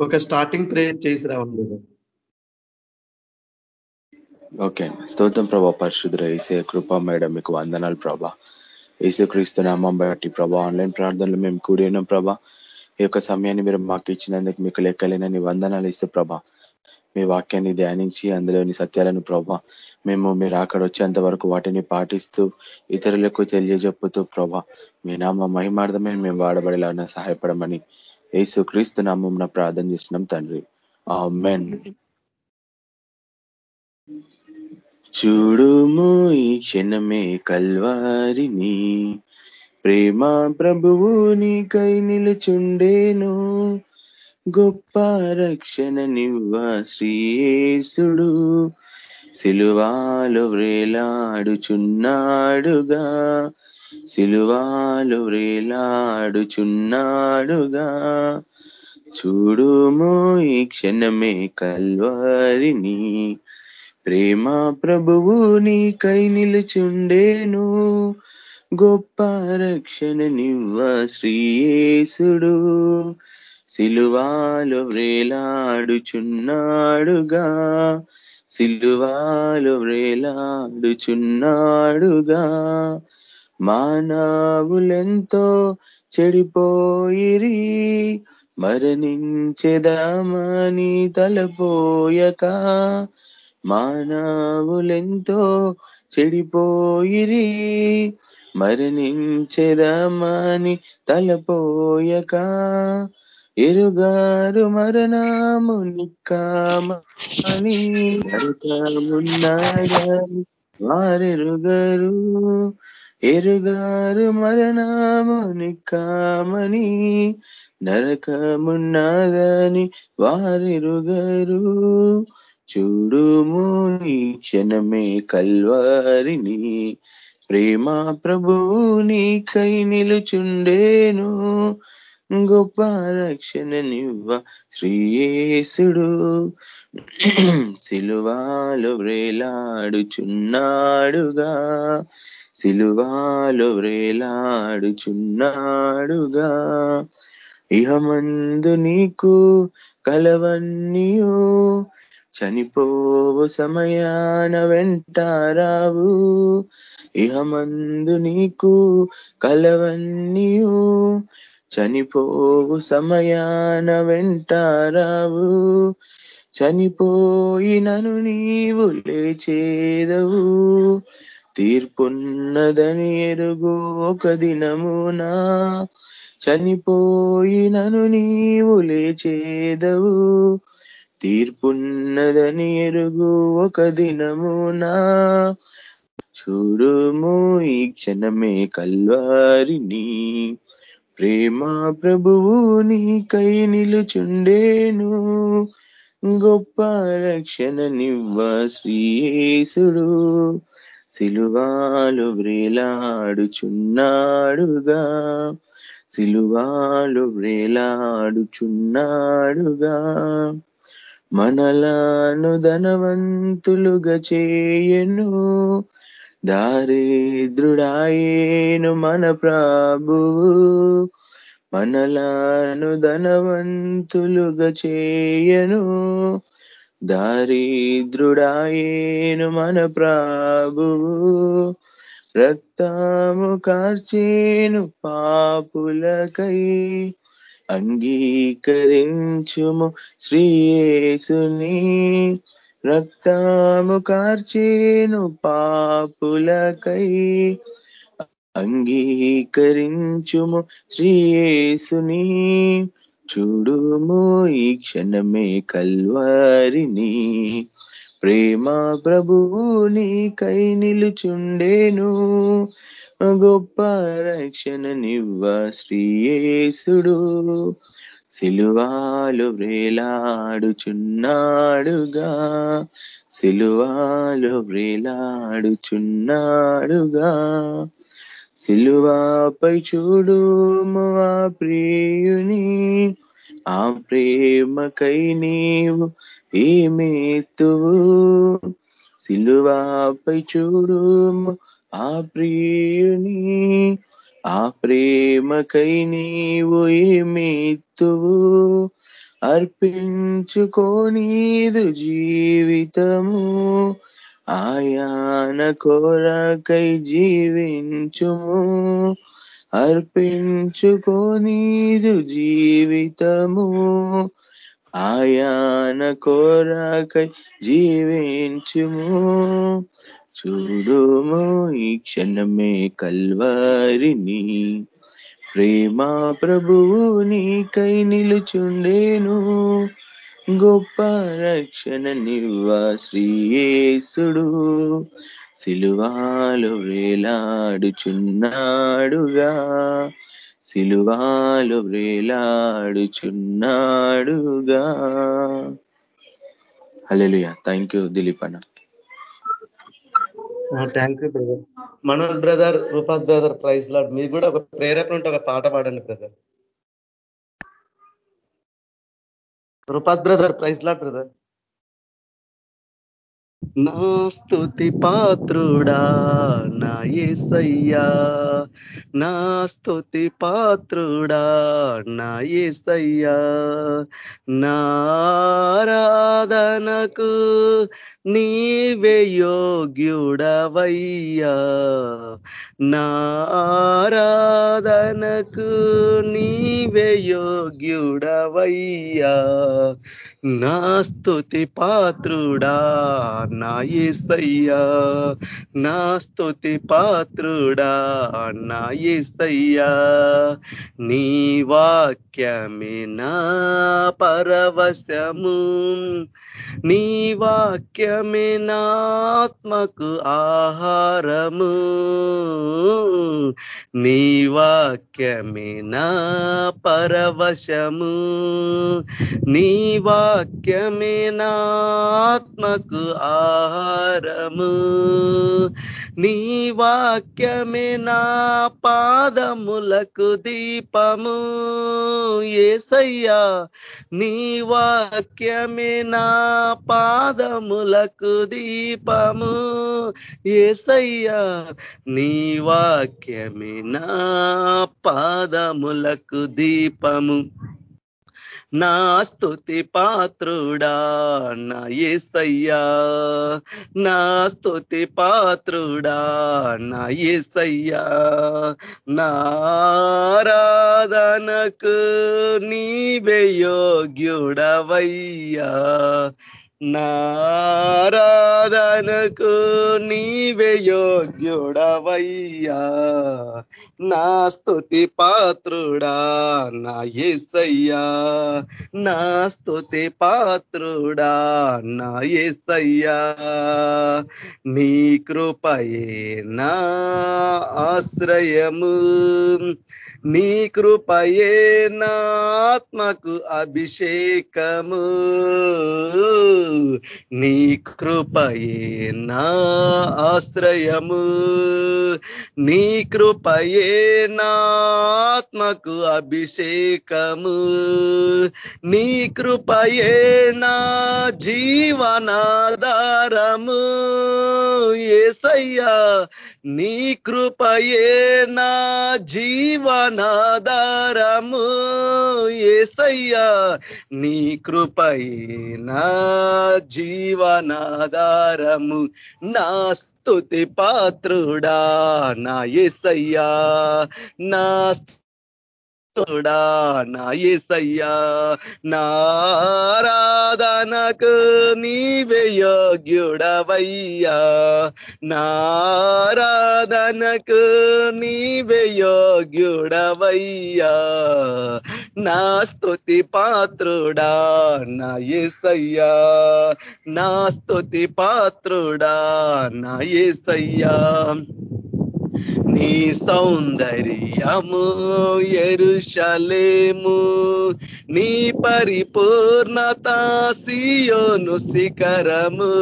ఒక starting prayer చేసి రావండి ఓకే. స్తోత్రం ప్రభా పరిశుద్ర ఏసే కృప మేడం మీకు వందనాలు ప్రభా. క్రీస్తు నామం బట్టి ప్రభా ఆన్లైన్ ప్రార్థనలు మేము కూడి ఉన్నాం ప్రభా. ఈ యొక్క సమయాన్ని మీరు మాకు ఇచ్చినందుకు మీకు లెక్కలేనని వందనాలు ఇస్తే ప్రభా. మీ వాక్యాన్ని ధ్యానించి అందులోని సత్యాలను ప్రభా మేము మీరు అక్కడ వచ్చేంత వరకు వాటిని పాటిస్తూ ఇతరులకు తెలియజెప్పుతూ ప్రభా మీ నామ మహిమార్థమే మేము వాడబడేలా సహాయపడమని యేసు క్రీస్తు నామం ప్రార్థన చేసినాం తండ్రి. మెన్ చూడుము ఈ క్షణమే కల్వారిని. ప్రేమ ప్రభువు నీకై నిలుచుండేను. గొప్ప రక్షణ నివ్వ శ్రీయేసుడు. సిలువాలు వేలాడుచున్నాడుగా. సిలువాలు వ్రేలాడుచున్నాడుగా. చూడుము ఈ క్షణమే కల్వారిని. ప్రేమ ప్రభువు నీకై నిలుచుండేను. గొప్ప రక్షణ నివ్వ శ్రీయేసుడు. సిలువాలు వ్రేలాడుచున్నాడుగా. సిలువాలు వ్రేలాడుచున్నాడుగా. మానవులెంతో చెడిపోయిరి మరణించెదామని తలపోయక మానవులెంతో చెడిపోయిరి మరణించెదామని తలపోయక ఎరుగారు మరణము నిక్కామని నరకమున్నాడని వారెరుగరు. ఎరుగారు మరణాముని కామని నరకమున్నదని వారెరుగరు. చూడుము ఈ క్షణమే కల్వారిని ప్రేమ ప్రభువు నీకై నిలుచుండేను. గొప్ప రక్షణ నివ్వ శ్రీయేసుడు. సిలువాలు వేలాడుచున్నాడుగా. సిలువాలు వేలాడుచున్నాడుగా. ఇహమందు నీకు కలవన్నీయు. చనిపోవు సమయాన వెంటారావు ఇహమందు నీకు కలవన్నీయు. చనిపోవు సమయాన వెంటారావు చనిపోయినను నీవు లేచేదవు. తీర్పున్నదని ఎరుగు ఒక దినమునా. చనిపోయినను నీవు లేచేదవు. తీర్పున్నదని ఎరుగు ఒక దినమునా. చూడుము ఈ క్షణమే కల్వారిని. ప్రేమ ప్రభువు నీకై నిలుచుండేను. గొప్ప రక్షణ నివ్వ శ్రీయేసుడు. సిలువాలు వ్రేలాడుచున్నాడుగా. సిలువాలు వ్రేలాడుచున్నాడుగా. మనలాను ధనవంతులుగా చేయను. దారిద్రుడాయేను మన ప్రభువు. మనలాను ధనవంతులుగా చేయను. దారిద్రుడాయేను మన ప్రభువు రక్తము కార్చేను పాపులకై అంగీకరించుము శ్రీయేసుని. రక్తము కార్చేను పాపులకై అంగీకరించుము శ్రీయేసుని. చూడుము ఈ క్షణమే కల్వారిని. ప్రేమ ప్రభువు నీకై నిలుచుండేను. గొప్ప రక్షణ నివ్వ శ్రీయేసుడు. సిలువాలు వ్రేలాడుచున్నాడుగా. సిలువాలు వ్రేలాడుచున్నాడుగా. సిలువాపై చూడుము ఆ ప్రియుని. ఆ ప్రేమకై నీవు ఏమేతువు సిలువాపై చూడుము ఆ ప్రియుని. ఆ ప్రేమకై నీవు ఏమేతువు అర్పించుకోనీదు జీవితము. ఆయాన కోరకై జీవించుము అర్పించుకోనీదు జీవితము. ఆయాన కోరకై జీవించుము చూడుము ఈ క్షణమే కల్వారిని. ప్రేమ ప్రభువు నీకై నిలుచుండేను గొప్ప రక్షణ నివ్వ శ్రీయేసుడు. సిలువాలు వేలాడుచున్నాడుగా. సిలువాలు వేలాడుచున్నాడుగా. హల్లెలూయా. థ్యాంక్ యూ దిలీప్ అన్న. Thank you brother. Manoj brother Rupas brother praise lord. మీరు కూడా ఒక ప్రేరేపణ ఉంటే ఒక పాట పాడండి brother. Rupas brother praise lord brother. నా స్తుతి పాత్రుడా నా ఏసయ్యా నా స్తుతి పాత్రుడా నా ఏసయ్యా నారాధనకు నీవే యోగ్యుడవయ్యా. నారాధనకు నీవే యోగ్యుడవయ్యా. నా స్తుతి పాత్రుడా నా ఏసయ్యా. నా స్తుతి పాత్రుడా నా ఏసయ్యా. నీ వాక్ నా పరవశము. నీ వాక్యమేనాత్మకు ఆహారము. నీ వాక్యమేనా పరవశము. నీ వాక్యమేనాత్మకు ఆహారము. నీ వాక్యమే నా పాదములకు దీపము. ఏసయ్యా నీ వాక్యమే నా పాదములకు దీపము. ఏసయ్యా నీ వాక్యమే నా పాదములకు దీపము. నా స్తుతి పాత్రుడా నా ఏసయ్యా. నా స్తుతి పాత్రుడా నా ఏసయ్యా. నారాధనకు నీవే యోగ్యుడవయ్యా. నారాధనకు నీవే యోగ్యుడవయ్యా. నా స్థుతి పాత్రుడా నా ఏసయ్యా. నా స్థుతి పాత్రుడా నా ఏసయ్యా. నీ కృపయే నా ఆశ్రయము. నీ కృపయే నా ఆత్మకు అభిషేకము. నీ కృపయే నా ఆశ్రయము. నీ కృపయే నా ఆత్మకు అభిషేకము. నీ కృపయే నా జీవనాధారము. ఏసయ్యా నీ కృపయే నా జీవనాధారము. ఏసయ్యా నీ కృపయే నా జీవనాధారము. నా స్తుతి పాత్రుడా నా ఎసయ్యా నా తోడా నా ఏసయ్యా నారాధనకు నీవే యోగ్యుడవయ్యా. నారాధనకు నీవే యోగ్యుడవయ్యా. నా స్తుతి పాత్రుడా నా ఏసయ్యా. నా స్తుతి పాత్రుడా నా ఏసయ్యా. నీ సౌందర్యము ఎరుషలేము. నీ పరిపూర్ణత సియోను శిఖరము.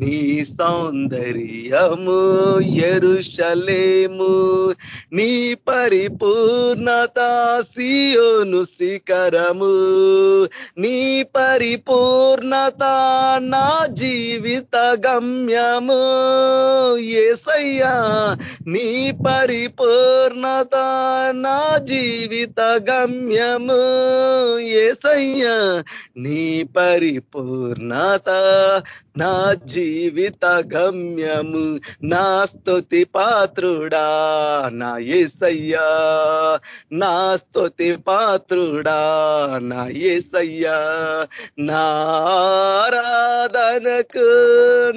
నీ సౌందర్యము ఎరుషలేము. నీ పరిపూర్ణత సియోను శిఖరము. నీ పరిపూర్ణత నా జీవిత గమ్యము. అయ్యా నీ పరిపూర్ణత నా జీవిత గమ్యము. ఏసయ్యా నీ పరిపూర్ణత నా జీవిత గమ్యము నా స్తుతి పాత్రుడా నా ఏసయ్యా. నా స్తుతి పాత్రుడా నా ఏసయ్యా. నారాధనకు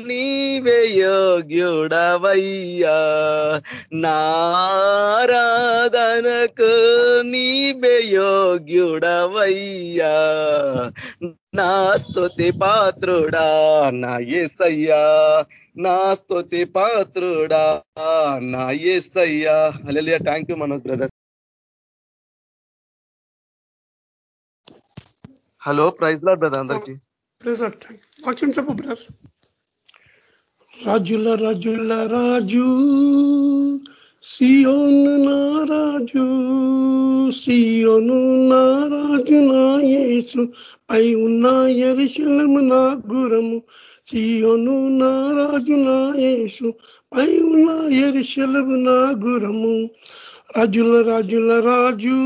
నీవే యోగ్యుడవయ్యా. నారాధనకు నీవే యోగ్యుడవయ్యా. నా స్తుతి పాత్రుడా నా ఏసయ్యా. నా స్తుతి పాత్రుడా నా Yesayya. Hallelujah thank you Manoj brother hello praise lord brother అందరికి. వాక్యం చెప్పు బ్రదర్ రాజుల రాజుల రాజు. సియోను నారాజు సియోను నారాజు నా యేసు. పై ఉన్న ఎరిశలము నా గురము. సియోను నారాజు నా యేసు. పై ఉన్న ఎరిశలము నా గురము. రాజుల రాజుల రాజు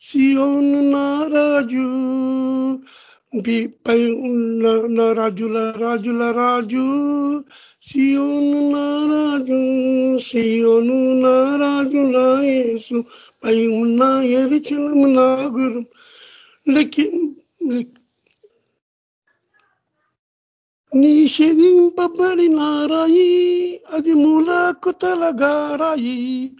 సియోను నారాజు. పై ఉన్న నా రాజుల రాజుల రాజు సియోను నారాజు సియోను నా నా యేసు. పై ఉన్న ఎరిచలము నా గురు? లెక్కి నిషేధింపబడిన నారాయి అది మూలకు తలగారాయి.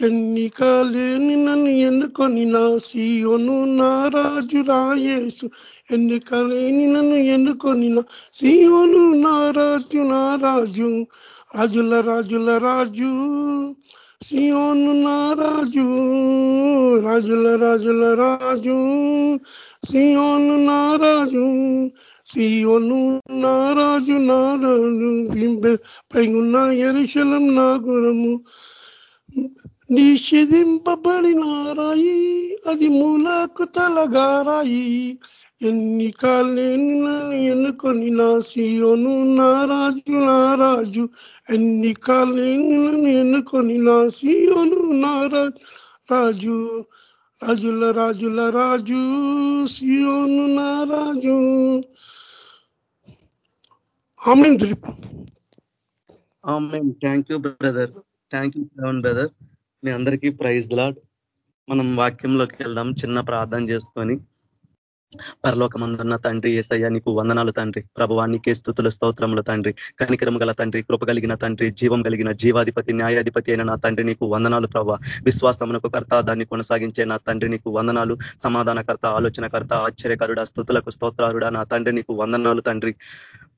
ఎన్నిక లేని నన్ను ఎన్నుకొని నా సీయోను నారాజు రాయేసు ఎన్నిక లేని నన్ను ఎన్నుకొని సీవను నా రాజు నా రాజు రాజుల రాజుల రాజు సియోను నా రాజు రాజుల రాజుల రాజు సియోను నా రాజు సియోను నా రాజు నా రాజు పైగున్న ఎరిశలం నా గురము నిషేధింపబడిన రాయి అది మూలకు తలగారాయి. ఎన్నికలేని ఎన్నుకొని నా సియోను నా రాజు నా రాజు. ఎన్నికలేని ఎన్నుకొని నా సియోను నా రాజు. రాజుల రాజుల రాజు సియోను నా రాజు. Amen Dileep. Thank you brother thank you brother మీ అందరికీ ప్రైజ్ లాడ్ మనం వాక్యంలోకి వెళ్దాం చిన్న ప్రార్థన చేసుకొని. పరలోకమందున్న తండ్రి ఏసయ్య నీకు వందనాలు తండ్రి. ప్రభవానికి స్థుతుల స్తోత్రములు తండ్రి. కనికరం గల తండ్రి కృప కలిగిన తండ్రి జీవం కలిగిన జీవాధిపతి న్యాయాధిపతి అయిన నా తండ్రి నీకు వందనాలు ప్రభావ. విశ్వాసమునకు కర్త దాన్ని కొనసాగించే నా తండ్రి నీకు వందనాలు. సమాధానకర్త ఆలోచనకర్త ఆశ్చర్యకరుడ స్థుతులకు స్తోత్రారుడా నా తండ్రి నీకు వందనాలు తండ్రి.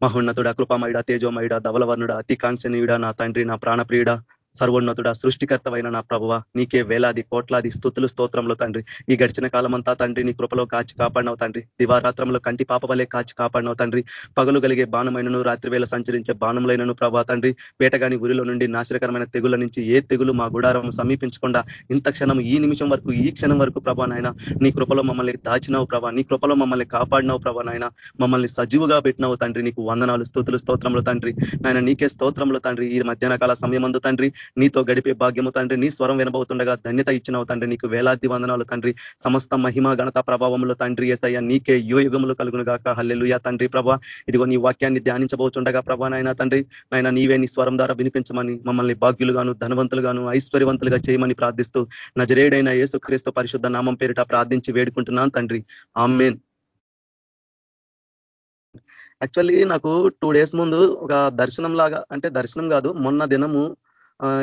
మహోన్నతుడ కృపమయుడ తేజోమయుడ ధవలవర్ణుడ అతికాంక్షనీయుడ నా తండ్రి నా ప్రాణప్రియుడ. సర్వోన్నతుడ సృష్టికర్తమైన నా ప్రభువ నీకే వేలాది కోట్లాది స్థుతులు స్తోత్రంలో తండ్రి. ఈ గడిచిన కాలమంతా తండ్రి నీ కృపలో కాచి కాపాడినవు తండ్రి. దివారాత్రంలో కంటి పాప వలె కాచి కాపాడినవు తండ్రి. పగలు కలిగే బాణమైనను రాత్రి వేళ సంచరించే బాణములైనను ప్రభా తండ్రి. వేటగాని ఉరిలో నుండి నాశనకరమైన తెగుల నుంచి ఏ తెగులు మా గుడారం సమీపించకుండా ఇంత క్షణం ఈ నిమిషం వరకు ఈ క్షణం వరకు ప్రభా నాయన నీ కృపలో మమ్మల్ని దాచినావు ప్రభా నీ కృపలో మమ్మల్ని కాపాడినావు ప్రభా నాయన. మమ్మల్ని సజీవుగా పెట్టినావు తండ్రి. నీకు వందనాలు స్థుతులు స్తోత్రంలో తండ్రి. నాయన నీకే స్తోత్రంలో తండ్రి. ఈ మధ్యాహ్న కాల సమయమందు తండ్రి నీతో గడిపే భాగ్యము తండ్రి. నీ స్వరం వినబోతుండగా ధన్యత ఇచ్చినవు తండ్రి. నీకు వేలాది వందనాలు తండ్రి. సమస్త మహిమ గణత ప్రభావంలో తండ్రి ఏసయ్య. నీకే యో యుగములు కలుగును గాక. హల్లెలుయా తండ్రి ప్రభా. ఇదిగో నీ వాక్యాన్ని ధ్యానించబోతుండగా ప్రభా నాయన తండ్రి. నాయన నీవే నీ స్వరం ద్వారా వినిపించమని మమ్మల్ని భాగ్యులుగాను ధనవంతులుగాను ఐశ్వర్యవంతులుగా చేయమని ప్రార్థిస్తూ నజరేడైన యేసుక్రీస్తు పరిశుద్ధ నామం పేరిట ప్రార్థించి వేడుకుంటున్నాను తండ్రి. ఆమెన్. యాక్చువల్లీ నాకు టూ డేస్ ముందు ఒక దర్శనం లాగా అంటే దర్శనం కాదు మొన్న దినము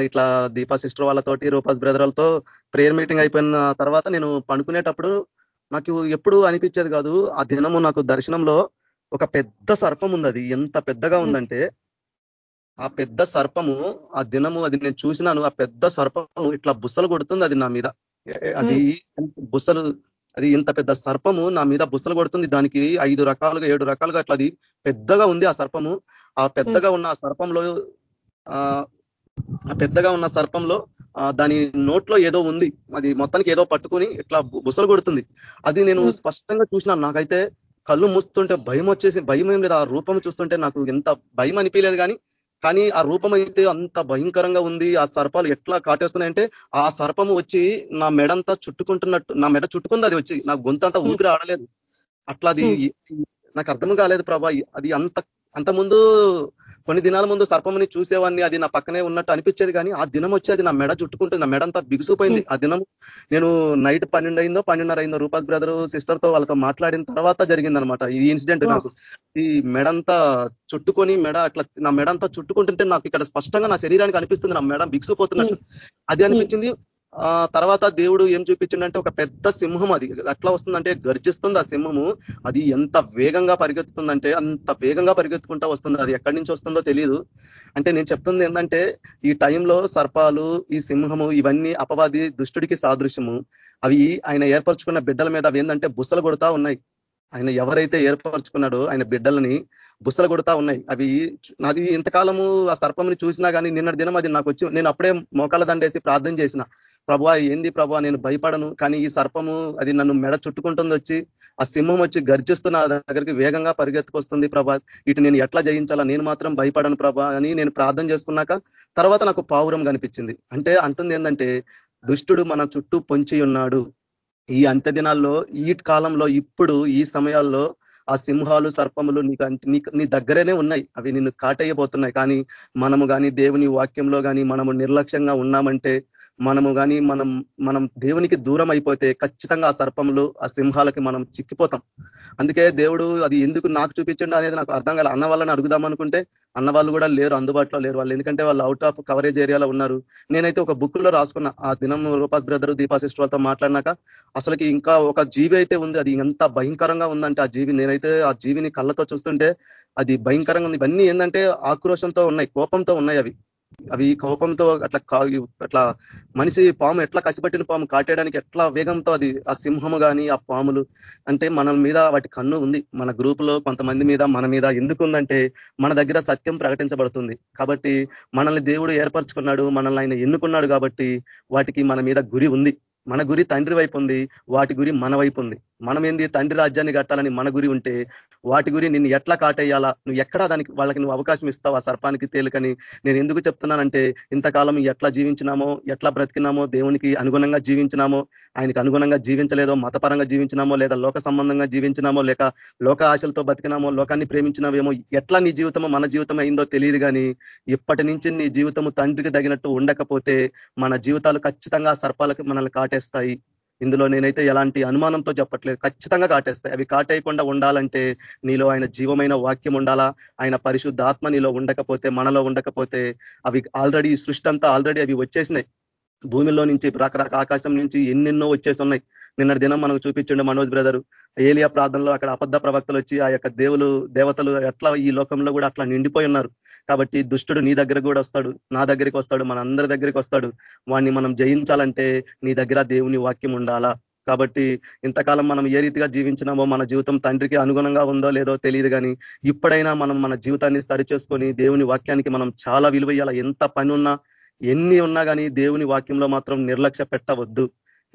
ఇట్లా దీపా సిస్టర్ వాళ్ళతోటి రూపాస్ బ్రదర్ వాళ్ళతో ప్రేయర్ మీటింగ్ అయిపోయిన తర్వాత నేను పండుకునేటప్పుడు నాకు ఎప్పుడు అనిపించేది కాదు ఆ దినము నాకు దర్శనంలో ఒక పెద్ద సర్పం ఉంది అది ఎంత పెద్దగా ఉందంటే ఆ పెద్ద సర్పము ఆ దినము అది నేను చూసినాను ఆ పెద్ద సర్పము ఇట్లా బుస్సలు కొడుతుంది అది నా మీద. అది బుస్సలు అది ఇంత పెద్ద సర్పము నా మీద బుస్సలు కొడుతుంది. దానికి ఐదు రకాలుగా ఏడు రకాలుగా అట్లా అది పెద్దగా ఉంది ఆ సర్పము. ఆ పెద్దగా ఉన్న ఆ సర్పంలో పెద్దగా ఉన్న సర్పంలో దాని నోట్లో ఏదో ఉంది. అది మొత్తానికి ఏదో పట్టుకొని ఇట్లా బుసలు కొడుతుంది. అది నేను స్పష్టంగా చూసినాను నాకైతే కళ్ళు మూస్తుంటే భయం వచ్చేసి భయం ఏం లేదు. ఆ రూపం చూస్తుంటే నాకు ఎంత భయం అనిపించలేదు కానీ కానీ ఆ రూపం అయితే అంత భయంకరంగా ఉంది. ఆ సర్పాలు ఎట్లా కాటేస్తున్నాయంటే ఆ సర్పము వచ్చి నా మెడంతా చుట్టుకుంటున్నట్టు నా మెడ చుట్టుకుంది అది వచ్చి. నా గొంతంతా ఊపిరి ఆడలేదు. అట్లా అది నాకు అర్థం కాలేదు ప్రభా. అది అంత అంత ముందు కొన్ని దినాల ముందు సర్పముని చూసేవాడిని అది నా పక్కనే ఉన్నట్టు అనిపించేది కానీ ఆ దినం వచ్చి అది నా మెడ చుట్టుకుంటుంది నా మెడ అంతా బిగుసిపోయింది ఆ దినం నేను నైట్ పన్నెండు అయిందో పన్నెండున్నర అయిందో రూపాస్ బ్రదర్ సిస్టర్తో వాళ్ళతో మాట్లాడిన తర్వాత జరిగిందనమాట ఈ ఇన్సిడెంట్ నాకు. ఈ మెడంతా చుట్టుకొని మెడ అట్లా నా మెడంతా చుట్టుకుంటుంటే నాకు ఇక్కడ స్పష్టంగా నా శరీరానికి అనిపిస్తుంది నా మెడ బిగుసిపోతున్నట్టు అది అనిపించింది. తర్వాత దేవుడు ఏం చూపించిండంటే ఒక పెద్ద సింహం అది. అట్లా వస్తుందంటే గర్జిస్తుంది ఆ సింహము. అది ఎంత వేగంగా పరిగెత్తుతుందంటే అంత వేగంగా పరిగెత్తుకుంటా వస్తుంది. అది ఎక్కడి నుంచి వస్తుందో తెలియదు అంటే నేను చెప్తుంది ఏంటంటే ఈ టైంలో సర్పాలు ఈ సింహము ఇవన్నీ అపవాది దుష్టుడికి సాదృశ్యము. అవి ఆయన ఏర్పరచుకున్న బిడ్డల మీద అవి ఏంటంటే బుసలు కొడతా ఉన్నాయి. ఆయన ఎవరైతే ఏర్పరచుకున్నాడో ఆయన బిడ్డలని బుసలు కొడతా ఉన్నాయి. అవి నాది ఇంతకాలము ఆ సర్పంని చూసినా కానీ నిన్నటి దినం అది నాకు వచ్చి నేను అప్పుడే మోకాల దండేసి ప్రార్థన చేసిన. ప్రభా ఏంది ప్రభా నేను భయపడను కానీ ఈ సర్పము అది నన్ను మెడ చుట్టుకుంటుంది వచ్చి ఆ సింహం వచ్చి గర్జిస్తున్న దగ్గరికి వేగంగా పరిగెత్తుకొస్తుంది ప్రభా. ఇటు నేను ఎట్లా జయించాలా నేను మాత్రం భయపడను ప్రభా అని నేను ప్రార్థన చేసుకున్నాక తర్వాత నాకు పావురం కనిపించింది. అంటే అంటుంది ఏంటంటే దుష్టుడు మన చుట్టూ పొంచి ఉన్నాడు. ఈ అంత్య దినాల్లో ఈ కాలంలో ఇప్పుడు ఈ సమయాల్లో ఆ సింహాలు సర్పములు నీకు నీ దగ్గరనే ఉన్నాయి. అవి నిన్ను కాటయ్యబోతున్నాయి కానీ మనము కానీ దేవుని వాక్యంలో కానీ మనము నిర్లక్ష్యంగా ఉన్నామంటే మనము కానీ మనం మనం దేవునికి దూరం అయిపోతే ఖచ్చితంగా ఆ సర్పములు ఆ సింహాలకి మనం చిక్కిపోతాం. అందుకే దేవుడు అది ఎందుకు నాకు చూపించండి అనేది నాకు అర్థం కాలే. అన్న వాళ్ళని అడుగుదాం అనుకుంటే అన్న వాళ్ళు కూడా లేరు అందుబాటులో లేరు వాళ్ళు. ఎందుకంటే వాళ్ళు అవుట్ ఆఫ్ కవరేజ్ ఏరియాలో ఉన్నారు. నేనైతే ఒక బుక్లో రాసుకున్న. ఆ దినం రూపాస్ బ్రదర్ దీపా సిస్టర్ వాళ్ళతో మాట్లాడినాక అసలుకి ఇంకా ఒక జీవి అయితే ఉంది. అది ఎంత భయంకరంగా ఉందంటే ఆ జీవి. నేనైతే ఆ జీవిని కళ్ళతో చూస్తుంటే అది భయంకరంగా ఉంది. ఇవన్నీ ఏంటంటే ఆక్రోషంతో ఉన్నాయి కోపంతో ఉన్నాయి అవి. అవి కోపంతో అట్లా అట్లా మనిషి పాము ఎట్లా కసిపట్టిన పాము కాటేయడానికి ఎట్లా వేగంతో అది ఆ సింహము కానీ ఆ పాములు అంటే మన మీద వాటి కన్ను ఉంది. మన గ్రూప్ కొంతమంది మీద మన మీద ఎందుకు ఉందంటే మన దగ్గర సత్యం ప్రకటించబడుతుంది. కాబట్టి మనల్ని దేవుడు ఏర్పరచుకున్నాడు మనల్ని ఆయన ఎన్నుకున్నాడు కాబట్టి వాటికి మన మీద గురి ఉంది. మన గురి తండ్రి వైపు ఉంది వాటి గురి మన వైపు ఉంది. మనం ఏంది తండ్రి రాజ్యాన్ని కట్టాలని మన గురి ఉంటే వాటి గురి నిన్ను ఎట్లా కాటేయాలా? నువ్వు ఎక్కడా దానికి వాళ్ళకి నువ్వు అవకాశం ఇస్తావు? ఆ సర్పానికి తేలికని నేను ఎందుకు చెప్తున్నానంటే ఇంతకాలం ఎట్లా జీవించినామో ఎట్లా బ్రతికినామో దేవునికి అనుగుణంగా జీవించినామో ఆయనకు అనుగుణంగా జీవించలేదో మతపరంగా జీవించినామో లేదా లోక సంబంధంగా జీవించినామో లేక లోక ఆశలతో బతికినామో లోకాన్ని ప్రేమించినామేమో ఎట్లా నీ జీవితమో మన జీవితం అయిందో తెలియదు కానీ ఇప్పటి నుంచి నీ జీవితము తండ్రికి తగినట్టు ఉండకపోతే మన జీవితాలు ఖచ్చితంగా సర్పాలకు మనల్ని కాటేస్తాయి. ఇందులో నేనైతే ఎలాంటి అనుమానంతో చెప్పట్లేదు. ఖచ్చితంగా కాటేస్తాయి. అవి కాటేయకుండా ఉండాలంటే నీలో ఆయన జీవమైన వాక్యం ఉండాలా? ఆయన పరిశుద్ధాత్మ నీలో ఉండకపోతే మనలో ఉండకపోతే అవి ఆల్రెడీ సృష్టి అంతా ఆల్రెడీ అవి వచ్చేసినాయి. భూమిలో నుంచి రకరకాల ఆకాశం నుంచి ఎన్నెన్నో వచ్చేసి ఉన్నాయి నిన్న దినం మనకు చూపించండి మనోజ్ బ్రదర్. ఏలియా ప్రార్థనలో అక్కడ అబద్ధ ప్రవక్తలు వచ్చి ఆ యొక్క దేవులు దేవతలు ఎట్లా ఈ లోకంలో కూడా అట్లా నిండిపోయి ఉన్నారు. కాబట్టి దుష్టుడు నీ దగ్గర కూడా వస్తాడు నా దగ్గరికి వస్తాడు మన అందరి దగ్గరికి వస్తాడు. వాడిని మనం జయించాలంటే నీ దగ్గర దేవుని వాక్యం ఉండాలా? కాబట్టి ఇంతకాలం మనం ఏ రీతిగా జీవించినామో మన జీవితం తండ్రికి అనుగుణంగా ఉందో లేదో తెలియదు కానీ ఇప్పుడైనా మనం మన జీవితాన్ని సరిచేసుకొని దేవుని వాక్యానికి మనం చాలా విలువ ఎంత పని ఉన్నా ఎన్ని ఉన్నా కానీ దేవుని వాక్యంలో మాత్రం నిర్లక్ష్య పెట్టవద్దు.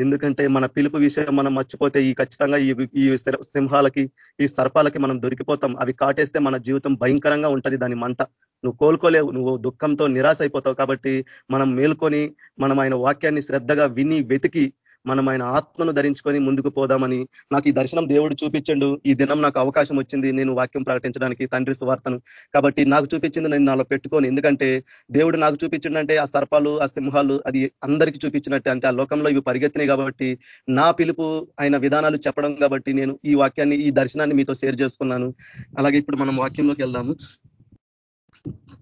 ఎందుకంటే మన పిలుపు విషయం మనం మర్చిపోతే ఈ ఖచ్చితంగా ఈ సింహాలకి ఈ సర్పాలకి మనం దొరికిపోతాం. అవి కాటేస్తే మన జీవితం భయంకరంగా ఉంటది దాని మంట. నువ్వు కోలుకోలేవు నువ్వు దుఃఖంతో నిరాశ అయిపోతావు కాబట్టి మనం మేల్కొని మనం ఆయన వాక్యాన్ని శ్రద్ధగా విని వెతికి మనం ఆయన ఆత్మను ధరించుకొని ముందుకు పోదామని నాకు ఈ దర్శనం దేవుడు చూపించండు. ఈ దినం నాకు అవకాశం వచ్చింది. నేను వాక్యం ప్రకటించడానికి తండ్రి సువార్తను కాబట్టి నాకు చూపించింది నేను నాలో పెట్టుకొని. ఎందుకంటే దేవుడు నాకు చూపించిండంటే ఆ సర్పాలు ఆ సింహాలు అది అందరికీ చూపించినట్టే. అంటే ఆ లోకంలో ఇవి పరిగెత్తినాయి కాబట్టి నా పిలుపు ఆయన విధానాలు చెప్పడం కాబట్టి నేను ఈ వాక్యాన్ని ఈ దర్శనాన్ని మీతో షేర్ చేసుకున్నాను. అలాగే ఇప్పుడు మనం వాక్యంలోకి వెళ్దాము.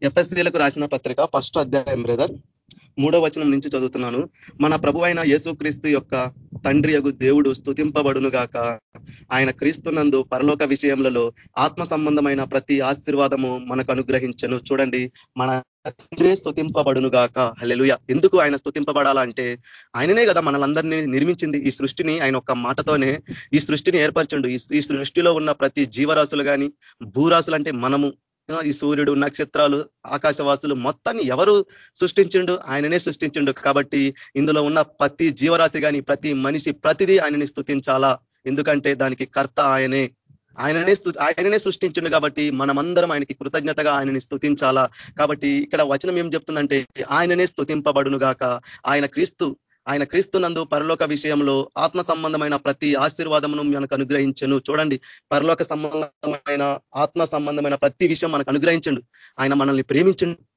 ఎఫ్ఎస్సీలకు రాసిన పత్రిక ఫస్ట్ అధ్యాయం బ్రదర్. మూడో వచనం నుంచి చదువుతున్నాను. మన ప్రభు అయిన యేసుక్రీస్తు యొక్క తండ్రి యగు దేవుడు స్థుతింపబడును గాక. ఆయన క్రీస్తునందు పరలోక విషయములలో ఆత్మ సంబంధమైన ప్రతి ఆశీర్వాదము మనకు అనుగ్రహించను. చూడండి మన తండ్రే స్థుతింపబడును గాక. హలెలుయ ఎందుకు ఆయన స్థుతింపబడాలంటే ఆయననే కదా మనలందరినీ నిర్మించింది. ఈ సృష్టిని ఆయన ఒక్క మాటతోనే ఈ సృష్టిని ఏర్పరచండు. ఈ సృష్టిలో ఉన్న ప్రతి జీవరాశులు కానీ భూరాశులు అంటే మనము. ఈ సూర్యుడు నక్షత్రాలు ఆకాశవాసులు మొత్తాన్ని ఎవరు సృష్టించిండు? ఆయననే సృష్టించిండు. కాబట్టి ఇందులో ఉన్న ప్రతి జీవరాశి కానీ ప్రతి మనిషి ప్రతిదీ ఆయనని స్థుతించాలా ఎందుకంటే దానికి కర్త ఆయనే. ఆయననే ఆయననే సృష్టించిండు కాబట్టి మనమందరం ఆయనకి కృతజ్ఞతగా ఆయనని స్థుతించాలా కాబట్టి ఇక్కడ వచనం ఏం చెప్తుందంటే ఆయననే స్థుతింపబడును గాక ఆయన క్రీస్తు ఆయన క్రీస్తునందు పరలోక విషయంలో ఆత్మ సంబంధమైన ప్రతి ఆశీర్వాదమును మనకు అనుగ్రహించను. చూడండి పరలోక సంబంధమైన ఆత్మ సంబంధమైన ప్రతి విషయం మనకు అనుగ్రహించండు. ఆయన మనల్ని ప్రేమించండు.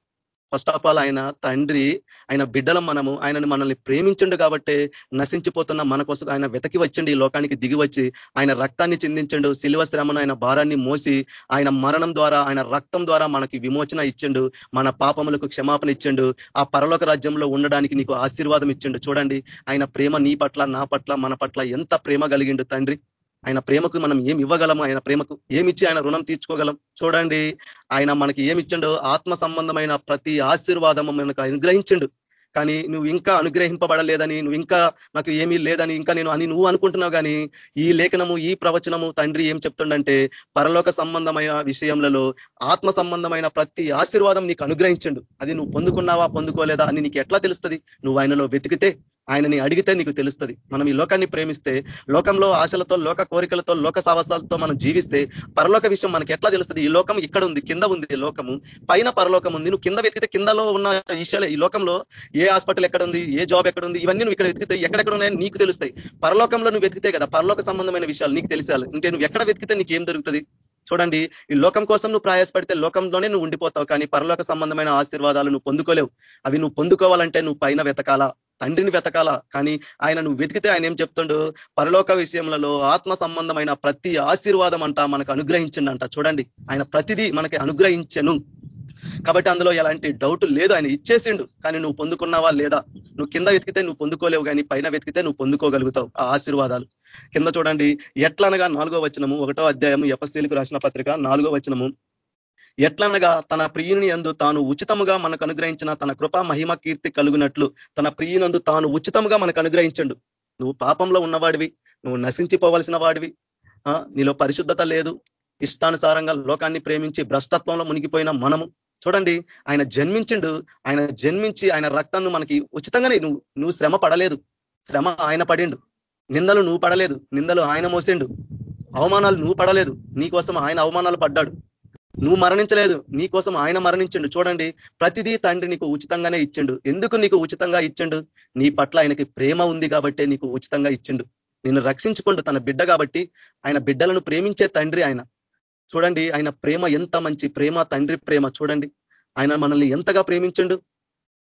ఫస్ట్ ఆఫ్ ఆల్ ఆయన తండ్రి ఆయన బిడ్డలం మనము ఆయనను మనల్ని ప్రేమించండు కాబట్టి నశించిపోతున్న మన కోసం ఆయన వెతకి వచ్చండి ఈ లోకానికి దిగి వచ్చి. ఆయన రక్తాన్ని చిందించండు శిలువ శ్రమను ఆయన భారాన్ని మోసి ఆయన మరణం ద్వారా ఆయన రక్తం ద్వారా మనకి విమోచన ఇచ్చిండు మన పాపములకు క్షమాపణ ఇచ్చిండు. ఆ పరలోక రాజ్యంలో ఉండడానికి నీకు ఆశీర్వాదం ఇచ్చిండు. చూడండి ఆయన ప్రేమ నీ పట్ల నా పట్ల మన పట్ల ఎంత ప్రేమ కలిగిండు తండ్రి. ఆయన ప్రేమకు మనం ఏమి ఇవ్వగలము? ఆయన ప్రేమకు ఏమిచ్చి ఆయన రుణం తీర్చుకోగలం? చూడండి ఆయన మనకి ఏమిచ్చండు? ఆత్మ సంబంధమైన ప్రతి ఆశీర్వాదము మనకు అనుగ్రహించండు. కానీ నువ్వు ఇంకా అనుగ్రహింపబడలేదని నువ్వు ఇంకా నాకు ఏమీ లేదని ఇంకా నేను అని నువ్వు అనుకుంటున్నావు కానీ ఈ లేఖనము ఈ ప్రవచనము తండ్రి ఏం చెప్తుండంటే పరలోక సంబంధమైన విషయంలో ఆత్మ సంబంధమైన ప్రతి ఆశీర్వాదం నీకు అనుగ్రహించండు. అది నువ్వు పొందుకున్నావా పొందుకోలేదా అని నీకు ఎట్లా తెలుస్తుంది? నువ్వు ఆయనలో వెతికితే ఆయనని అడిగితే నీకు తెలుస్తుంది. మనం ఈ లోకాన్ని ప్రేమిస్తే లోకంలో ఆశలతో లోక కోరికలతో లోక సావసాలతో మనం జీవిస్తే పరలోక విషయం మనకి ఎట్లా తెలుస్తుంది? ఈ లోకం ఇక్కడ ఉంది కింద ఉంది లోకము. పైన పరలోకం ఉంది. నువ్వు కింద వెతికితే కిందలో ఉన్న విషయాలే ఈ లోకంలో ఏ హాస్పిటల్ ఎక్కడ ఉంది ఏ జాబ్ ఎక్కడ ఉంది ఇవన్నీ నువ్వు ఇక్కడ వెతికితే ఎక్కడెక్కడ ఉన్నాయని నీకు తెలుస్తాయి. పరలోకంలో నువ్వు వెతికితే కదా పరలోక సంబంధమైన విషయాలు నీకు తెలిసాలి అంటే నువ్వు ఎక్కడ వెతికితే నీకు ఏం దొరుకుతుంది? చూడండి ఈ లోకం కోసం నువ్వు ప్రయాసపడితే లోకంలోనే నువ్వు ఉండిపోతావు. కానీ పరలోక సంబంధమైన ఆశీర్వాదాలు నువ్వు పొందుకోలేవు. అవి నువ్వు పొందుకోవాలంటే నువ్వు పైన వెతకాలా? తండ్రిని వెతకాల? కానీ ఆయన నువ్వు వెతికితే ఆయన ఏం చెప్తుండు? పరలోక విషయంలో ఆత్మ సంబంధమైన ప్రతి ఆశీర్వాదం అంట మనకు అనుగ్రహించిండంట. చూడండి ఆయన ప్రతిదీ మనకి అనుగ్రహించను. కాబట్టి అందులో ఎలాంటి డౌట్ లేదు. ఆయన ఇచ్చేసిండు కానీ నువ్వు పొందుకున్నావా లేదా? నువ్వు కింద వెతికితే నువ్వు పొందుకోలేవు కానీ పైన వెతికితే నువ్వు పొందుకోగలుగుతావు ఆ ఆశీర్వాదాలు. కింద చూడండి ఎట్లనగా నాలుగో వచనము ఒకటో అధ్యాయం ఎపశీలకు రాసిన పత్రిక నాలుగో వచనము. ఎట్లనగా తన ప్రియుని అందు తాను ఉచితముగా మనకు అనుగ్రహించిన తన కృపా మహిమ కీర్తి కలుగునట్లు తన ప్రియునందు తాను ఉచితముగా మనకు అనుగ్రహించండు. నువ్వు పాపంలో ఉన్నవాడివి నువ్వు నశించిపోవలసిన వాడివి నీలో పరిశుద్ధత లేదు. ఇష్టానుసారంగా లోకాన్ని ప్రేమించి భ్రష్టత్వంలో మునిగిపోయిన మనము. చూడండి ఆయన జన్మించిండు ఆయన జన్మించి ఆయన రక్తాన్ని మనకి ఉచితంగానే నువ్వు నువ్వు శ్రమ పడలేదు. శ్రమ ఆయన పడిండు. నిందలు నువ్వు పడలేదు. నిందలు ఆయన మోసిండు. అవమానాలు నువ్వు పడలేదు. నీకోసం ఆయన అవమానాలు పడ్డాడు. నువ్వు మరణించలేదు నీ కోసం ఆయన మరణించండు. చూడండి ప్రతిదీ తండ్రి నీకు ఉచితంగానే ఇచ్చిండు. ఎందుకు నీకు ఉచితంగా ఇచ్చిండు? నీ పట్ల ఆయనకి ప్రేమ ఉంది కాబట్టే నీకు ఉచితంగా ఇచ్చిండు. నిన్ను రక్షించుకుంటూ తన బిడ్డ కాబట్టి ఆయన బిడ్డలను ప్రేమించే తండ్రి ఆయన. చూడండి ఆయన ప్రేమ ఎంత మంచి ప్రేమ తండ్రి ప్రేమ. చూడండి ఆయన మనల్ని ఎంతగా ప్రేమించండు?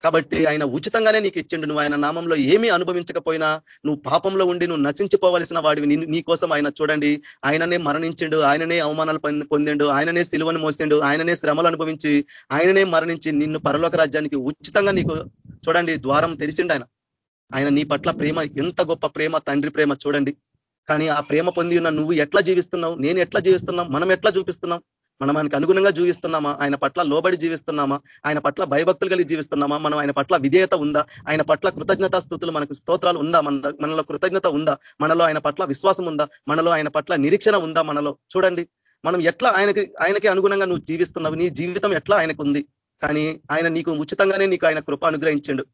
కాబట్టి ఆయన ఉచితంగానే నీకు ఇచ్చిండు. నువ్వు ఆయన నామంలో ఏమీ అనుభవించకపోయినా నువ్వు పాపంలో ఉండి నువ్వు నశించిపోవలసిన వాడివి. నీ కోసం ఆయన చూడండి. ఆయననే మరణించిండు. ఆయననే అవమానాలు పొందిండు. ఆయననే సిలువను మోసిండు. ఆయననే శ్రమలు అనుభవించి ఆయననే మరణించి నిన్ను పరలోక రాజ్యానికి ఉచితంగా నీకు చూడండి. ద్వారం తెరిచిండు ఆయన. ఆయన నీ పట్ల ప్రేమ ఎంత గొప్ప ప్రేమ తండ్రి ప్రేమ చూడండి. కానీ ఆ ప్రేమ పొంది ఉన్న నువ్వు ఎట్లా జీవిస్తున్నావు? నేను ఎట్లా జీవిస్తున్నాం? మనం ఎట్లా చూపిస్తున్నాం? మనం ఆయనకు అనుగుణంగా జీవిస్తున్నామా? ఆయన పట్ల లోబడి జీవిస్తున్నామా? ఆయన పట్ల భయభక్తులు కలిగి జీవిస్తున్నామా? మనం ఆయన పట్ల విధేయత ఉందా? ఆయన పట్ల కృతజ్ఞత స్థుతులు మనకు స్తోత్రాలు ఉందా? మన మనలో కృతజ్ఞత ఉందా? మనలో ఆయన పట్ల విశ్వాసం ఉందా? మనలో ఆయన పట్ల నిరీక్షణ ఉందా? మనలో చూడండి. మనం ఎట్లా ఆయనకి ఆయనకి అనుగుణంగా నువ్వు జీవిస్తున్నావు? నీ జీవితం ఎట్లా ఆయనకు ఉంది? కానీ ఆయన నీకు ఉచితంగానే నీకు ఆయన కృప అనుగ్రహించండు.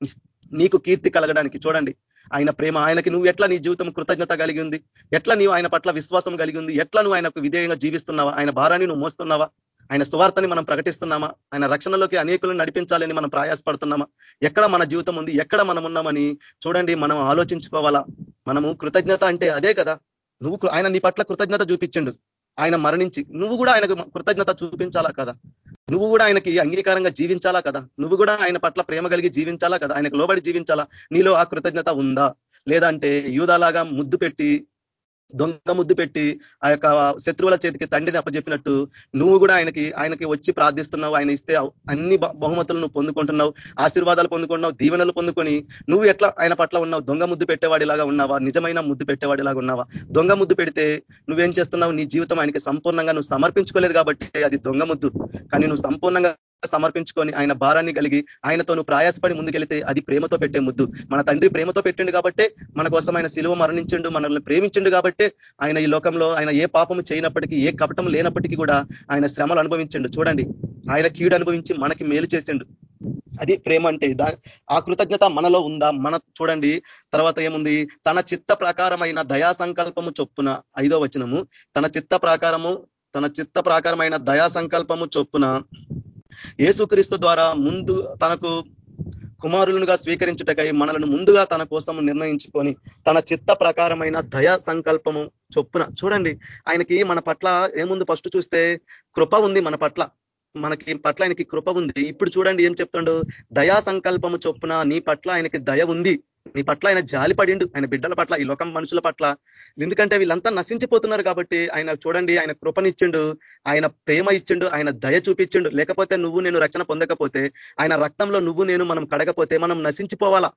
నీకు కీర్తి కలగడానికి. చూడండి. ఆయన ప్రేమ ఆయనకి నువ్వు ఎట్లా నీ జీవితం కృతజ్ఞత కలిగి ఉంది? ఎట్లా నీవు ఆయన పట్ల విశ్వాసం కలిగి ఉంది? ఎట్లా నువ్వు ఆయనకు విధేయంగా జీవిస్తున్నావా? ఆయన భారాన్ని నువ్వు మోస్తున్నావా? ఆయన సువార్తని మనం ప్రకటిస్తున్నామా? ఆయన రక్షణలోకి అనేకులను నడిపించాలని మనం ప్రయాసపడుతున్నామా? ఎక్కడ మన జీవితం ఉంది? ఎక్కడ మనం ఉన్నామని చూడండి మనం ఆలోచించుకోవాలా? మనము కృతజ్ఞత అంటే అదే కదా. నువ్వు ఆయన నీ పట్ల కృతజ్ఞత చూపించండు. ఆయన మరణించి నువ్వు కూడా ఆయనకు కృతజ్ఞత చూపించాలా కదా? నువ్వు కూడా ఆయనకి అంగీకారంగా జీవించాలా కదా? నువ్వు కూడా ఆయన పట్ల ప్రేమ కలిగి జీవించాలా కదా? ఆయనకు లోబడి జీవించాలా? నీలో ఆ కృతజ్ఞత ఉందా? లేదంటే యూదాలాగా ముద్దు పెట్టి దొంగ ముద్దు పెట్టి ఆ యొక్క శత్రువుల చేతికి తండ్రిని అప్పచెప్పినట్టు నువ్వు కూడా ఆయనకి ఆయనకి వచ్చి ప్రార్థిస్తున్నావు ఆయన ఇస్తే అన్ని బహుమతులు నువ్వు పొందుకుంటున్నావు ఆశీర్వాదాలు పొందుకుంటున్నావు దీవెనలు పొందుకొని నువ్వు ఎట్లా ఆయన పట్ల ఉన్నావు? దొంగ ముద్దు పెట్టేవాడిలాగా ఉన్నావా? నిజమైన ముద్దు పెట్టేవాడిలాగా ఉన్నావా? దొంగ ముద్దు పెడితే నువ్వేం చేస్తున్నావు? నీ జీవితం ఆయనకి సంపూర్ణంగా నువ్వు సమర్పించుకోలేదు కాబట్టి అది దొంగ ముద్దు. కానీ నువ్వు సంపూర్ణంగా సమర్పించుకొని ఆయన భారాన్ని కలిగి ఆయనతో నువ్వు ప్రయాసపడి ముందుకెళ్తే అది ప్రేమతో పెట్టే ముద్దు. మన తండ్రి ప్రేమతో పెట్టిండు కాబట్టే మన కోసం ఆయన సిలువ మరణించిండు మనల్ని ప్రేమించిండు కాబట్టే ఆయన ఈ లోకంలో ఆయన ఏ పాపము చేయనప్పటికీ ఏ కపటం లేనప్పటికీ కూడా ఆయన శ్రమలు అనుభవించిండు. చూడండి ఆయన కీడు అనుభవించి మనకి మేలు చేసిండు. అది ప్రేమ అంటే ఆ కృతజ్ఞత మనలో ఉందా? మన చూడండి తర్వాత ఏముంది? తన చిత్త ప్రకారమైన దయా సంకల్పము చొప్పున ఐదో వచనము తన చిత్త ప్రకారము తన చిత్త ప్రకారమైన దయా సంకల్పము చొప్పున ఏసుక్రీస్తు ద్వారా ముందు తనకు కుమారులుగా స్వీకరించుటకై మనలను ముందుగా తన కోసం నిర్ణయించుకొని తన చిత్త ప్రకారమైన దయా సంకల్పము చొప్పున చూడండి ఆయనకి మన పట్ల ఏముంది ఫస్ట్ చూస్తే కృప ఉంది మన పట్ల. మనకి పట్ల ఆయనకి కృప ఉంది. ఇప్పుడు చూడండి ఏం చెప్తుండో? దయా సంకల్పము చొప్పున నీ పట్ల ఆయనకి దయ ఉంది. నీ పట్ల ఆయన జాలి పడిండు. ఆయన బిడ్డల పట్ల ఈ లోకం మనుషుల పట్ల. ఎందుకంటే వీళ్ళంతా నశించిపోతున్నారు కాబట్టి ఆయన చూడండి ఆయన కృపనిచ్చిండు ఆయన ప్రేమ ఇచ్చిండు ఆయన దయ చూపించిండు. లేకపోతే నువ్వు నేను రక్షణ పొందకపోతే ఆయన రక్తంలో నువ్వు నేను మనం కడగపోతే మనం నశించిపోవాలా?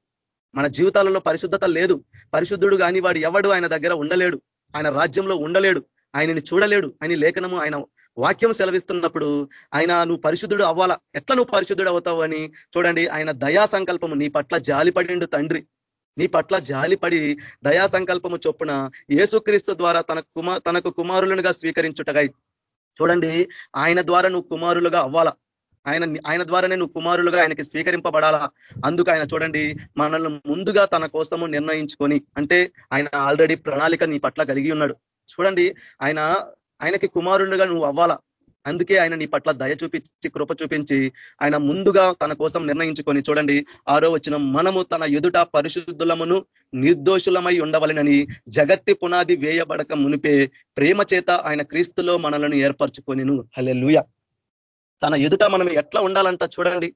మన జీవితాలలో పరిశుద్ధత లేదు. పరిశుద్ధుడు కాని వాడు ఎవడు ఆయన దగ్గర ఉండలేడు. ఆయన రాజ్యంలో ఉండలేడు. ఆయనని చూడలేడు. ఆయన లేఖనము ఆయన వాక్యం సెలవిస్తున్నప్పుడు ఆయన నువ్వు పరిశుద్ధుడు అవ్వాలా? ఎట్లా నువ్వు పరిశుద్ధుడు అవుతావు అని చూడండి ఆయన దయా సంకల్పము నీ పట్ల జాలిపడిండు తండ్రి. నీ పట్ల జాలిపడి దయా సంకల్పము చొప్పున ఏసుక్రీస్తు ద్వారా తన కుమార్ తనకు కుమారులుగా స్వీకరించుటగా చూడండి ఆయన ద్వారా నువ్వు కుమారులుగా అవ్వాలా? ఆయన ఆయన ద్వారానే నువ్వు కుమారులుగా ఆయనకి స్వీకరింపబడాలా? అందుకు ఆయన చూడండి మనల్ని ముందుగా తన కోసము నిర్ణయించుకొని అంటే ఆయన ఆల్రెడీ ప్రణాళిక నీ పట్ల కలిగి ఉన్నాడు. చూడండి ఆయన ఆయనకి కుమారులుగా నువ్వు అవ్వాలా? అందుకే ఆయన నీ పట్ల దయ చూపించి కృప చూపించి ఆయన ముందుగా తన కోసం నిర్ణయించుకొని చూడండి ఆరో వచ్చిన మనము తన ఎదుట పరిశుద్ధులమును నిర్దోషులమై ఉండవలనని జగత్తి పునాది వేయబడక మునిపే ప్రేమ చేత ఆయన క్రీస్తులో మనలను ఏర్పరచుకొనిను. హలే తన ఎదుట మనం ఎట్లా ఉండాలంట చూడండి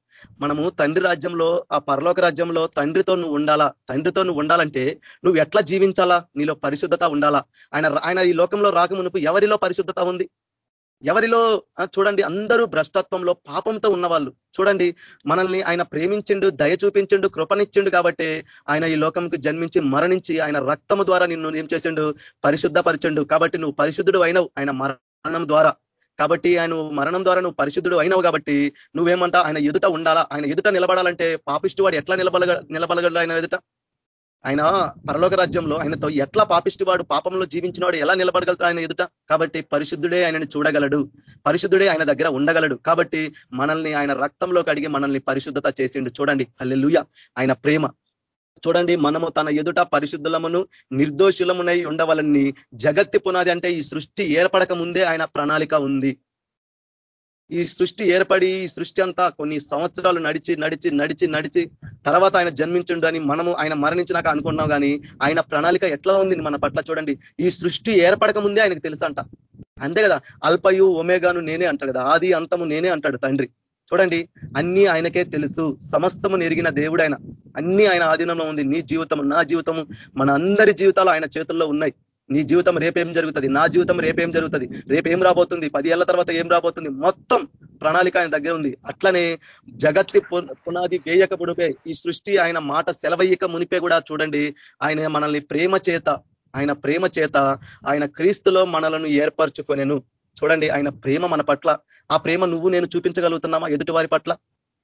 మనము తండ్రి రాజ్యంలో ఆ పరలోక రాజ్యంలో తండ్రితో నువ్వు ఉండాలా? తండ్రితో నువ్వు ఉండాలంటే నువ్వు ఎట్లా జీవించాలా? నీలో పరిశుద్ధత ఉండాలా? ఆయన ఆయన ఈ లోకంలో రాకమునుపు ఎవరిలో పరిశుద్ధత ఉంది? ఎవరిలో చూడండి అందరూ భ్రష్టత్వంలో పాపంతో ఉన్నవాళ్ళు. చూడండి మనల్ని ఆయన ప్రేమించిండు దయ చూపించిండు కృపనిచ్చిండు కాబట్టి ఆయన ఈ లోకంకి జన్మించి మరణించి ఆయన రక్తము ద్వారా నిన్ను ఏం చేసిండు? పరిశుద్ధపరిచిండు. కాబట్టి నువ్వు పరిశుద్ధుడు అయినవు ఆయన మరణం ద్వారా. కాబట్టి ఆయన మరణం ద్వారా నువ్వు పరిశుద్ధుడు అయినవు కాబట్టి నువ్వేమంటా? ఆయన ఎదుట ఉండాలా? ఆయన ఎదుట నిలబడాలంటే పాపిష్టి వాడు ఎట్లా నిలబడగ నిలబడగలడు ఆయన ఎదుట? ఆయన పరలోక రాజ్యంలో ఆయనతో ఎట్లా పాపిష్టి వాడు పాపంలో జీవించిన వాడు ఎలా నిలబడగలుగుతాడు ఆయన ఎదుట? కాబట్టి పరిశుద్ధుడే ఆయనని చూడగలడు. పరిశుద్ధుడే ఆయన దగ్గర ఉండగలడు. కాబట్టి మనల్ని ఆయన రక్తంలో కడిగి మనల్ని పరిశుద్ధత చేసిండు. చూడండి అల్లెలుయ ఆయన ప్రేమ. చూడండి మనము తన ఎదుట పరిశుద్ధులమును నిర్దోషులమునై ఉండవలని జగత్తి పునాది అంటే ఈ సృష్టి ఏర్పడక ముందే ఆయన ప్రణాళిక ఉంది. ఈ సృష్టి ఏర్పడి ఈ సృష్టి అంతా కొన్ని సంవత్సరాలు నడిచి నడిచి నడిచి నడిచి తర్వాత ఆయన జన్మించుండు అని మనము ఆయన మరణించినాక అనుకున్నాం కానీ ఆయన ప్రణాళిక ఎట్లా ఉంది మన పట్ల చూడండి. ఈ సృష్టి ఏర్పడక ముందే ఆయనకు తెలుసంట. అంతే కదా. అల్పయు ఒమేగాను నేనే అంటాడు కదా. ఆది అంతము నేనే అంటాడు తండ్రి. చూడండి. అన్ని ఆయనకే తెలుసు. సమస్తము నెరిగిన దేవుడు ఆయన. అన్ని ఆయన ఆధీనంలో ఉంది. నీ జీవితము నా జీవితము మన అందరి జీవితాలు ఆయన చేతుల్లో ఉన్నాయి. నీ జీవితం రేపేం జరుగుతుంది? నా జీవితం రేపేం జరుగుతుంది? రేపేం రాబోతుంది? పది ఏళ్ళ తర్వాత ఏం రాబోతుంది? మొత్తం ప్రణాళిక ఆయన దగ్గర ఉంది. అట్లనే జగత్తి పునాది వేయక ఈ సృష్టి ఆయన మాట సెలవయ్యక మునిపే కూడా చూడండి. ఆయన మనల్ని ప్రేమ చేత ఆయన ప్రేమ చేత ఆయన క్రీస్తులో మనలను ఏర్పరచుకొనెను. చూడండి ఆయన ప్రేమ మన పట్ల. ఆ ప్రేమ నువ్వు నేను చూపించగలుగుతున్నామా? ఎదుటి వారి పట్ల?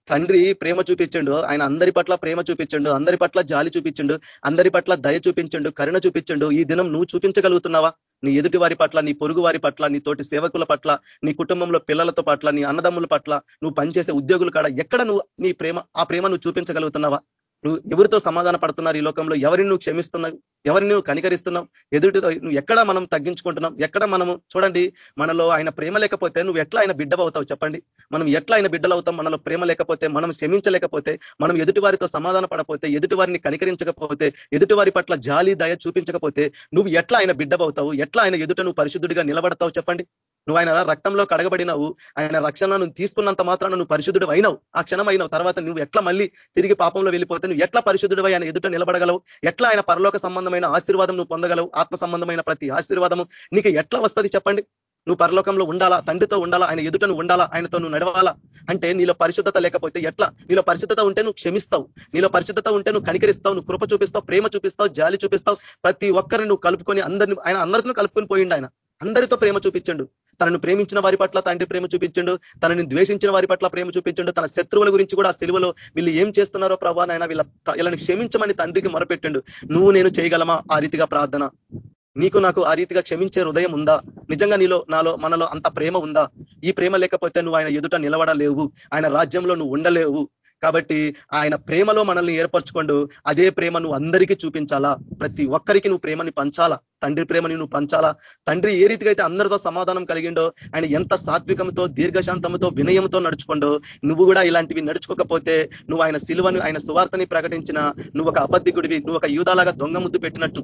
తండ్రి ప్రేమ చూపించండు ఆయన అందరి పట్ల ప్రేమ చూపించండు అందరి పట్ల జాలి చూపించండు అందరి పట్ల దయ చూపించండు కరుణ చూపించండు ఈ దినం నువ్వు చూపించగలుగుతున్నావా? నీ ఎదుటి వారి పట్ల నీ పొరుగు వారి పట్ల నీ తోటి సేవకుల పట్ల నీ కుటుంబంలో పిల్లలతో పట్ల నీ అన్నదమ్ముల పట్ల నువ్వు పనిచేసే ఉద్యోగుల కాడ ఎక్కడ నువ్వు నీ ప్రేమ ఆ ప్రేమ నువ్వు చూపించగలుగుతున్నావా? నువ్వు ఎవరితో సమాధాన పడుతున్నారు ఈ లోకంలో? ఎవరిని నువ్వు క్షమిస్తున్నావు? ఎవరిని నువ్వు కనికరిస్తున్నావు? ఎదుటితో ఎక్కడ మనం తగ్గించుకుంటున్నాం? ఎక్కడ మనము చూడండి మనలో ఆయన ప్రేమ లేకపోతే నువ్వు ఎట్లా ఆయన బిడ్డవవుతావు చెప్పండి? మనం ఎట్లా ఆయన బిడ్డలు అవుతాం మనలో ప్రేమ లేకపోతే మనం క్షమించలేకపోతే మనం ఎదుటి వారితో సమాధాన పడపోతే ఎదుటి వారిని కనికరించకపోతే ఎదుటి వారి పట్ల జాలి దయ చూపించకపోతే నువ్వు ఎట్లా ఆయన బిడ్డవవుతావు? ఎట్లా ఆయన ఎదుట నువ్వు పరిశుద్ధుడిగా నిలబడతావు చెప్పండి? నువ్వు ఆయన రక్తంలో కడగబడినావు ఆయన రక్షణ నువ్వు తీసుకున్నంత మాత్రాన నువ్వు పరిశుద్ధుడు అయినావు ఆ క్షణం అయినావు తర్వాత నువ్వు ఎట్లా మళ్ళీ తిరిగి పాపంలో వెళ్ళిపోతే నువ్వు ఎట్లా పరిశుద్ధుడు ఆయన ఎదుట నిలబడగలవు? ఎట్లా ఆయన పరలోక సంబంధమైన ఆశీర్వాదం నువ్వు పొందగలవు? ఆత్మ సంబంధమైన ప్రతి ఆశీర్వాదము నీకు ఎట్లా వస్తుంది చెప్పండి? నువ్వు పరలోకంలో ఉండాలా? తండ్రితో ఉండాలా? ఆయన ఎదుట నువ్వు ఉండాలా? ఆయనతో నువ్వు నడవాలా? అంటే నీలో పరిశుద్ధత లేకపోతే ఎట్లా? నీలో పరిశుద్ధత ఉంటే నువ్వు క్షమిస్తావు. నీలో పరిశుద్ధత ఉంటే నువ్వు కనికరిస్తావు నువ్వు కృప చూపిస్తావు ప్రేమ చూపిస్తావు జాలి చూపిస్తావు. ప్రతి ఒక్కరిని నువ్వు కలుపుకొని అందరిని ఆయన అందరితో కలుపుకొని పోయిండు ఆయన. అందరితో ప్రేమ చూపించండు. తనను ప్రేమించిన వారి పట్ల తండ్రి ప్రేమ చూపించండు తనని ద్వేషించిన వారి పట్ల ప్రేమ చూపించండు తన శత్రువుల గురించి కూడా సెలవులో వీళ్ళు ఏం చేస్తున్నారో ప్రభా నాయన వీళ్ళ వీళ్ళని క్షమించమని తండ్రికి మొరపెట్టండు. నువ్వు నేను చేయగలమా? ఆ రీతిగా ప్రార్థన. నీకు నాకు ఆ రీతిగా క్షమించే హృదయం ఉందా? నిజంగా నీలో నాలో మనలో అంత ప్రేమ ఉందా? ఈ ప్రేమ లేకపోతే నువ్వు ఆయన ఎదుట నిలబడలేవు. ఆయన రాజ్యంలో నువ్వు ఉండలేవు. కాబట్టి ఆయన ప్రేమలో మనల్ని ఏర్పరచుకోండు. అదే ప్రేమ నువ్వు అందరికీ చూపించాలా? ప్రతి ఒక్కరికి నువ్వు ప్రేమని పంచాలా? తండ్రి ప్రేమని నువ్వు పంచాలా? తండ్రి ఏ రీతిగా అయితే అందరితో సమాధానం కలిగిండో ఆయన ఎంత సాత్వికంతో దీర్ఘశాంతంతో వినయంతో నడుచుకోండో నువ్వు కూడా ఇలాంటివి నడుచుకోకపోతే నువ్వు ఆయన సిలువను ఆయన సువార్తని ప్రకటించిన నువ్వు ఒక అబద్ధికుడివి నువ్వు ఒక యూదాలాగా దొంగ ముద్దు పెట్టినట్టు.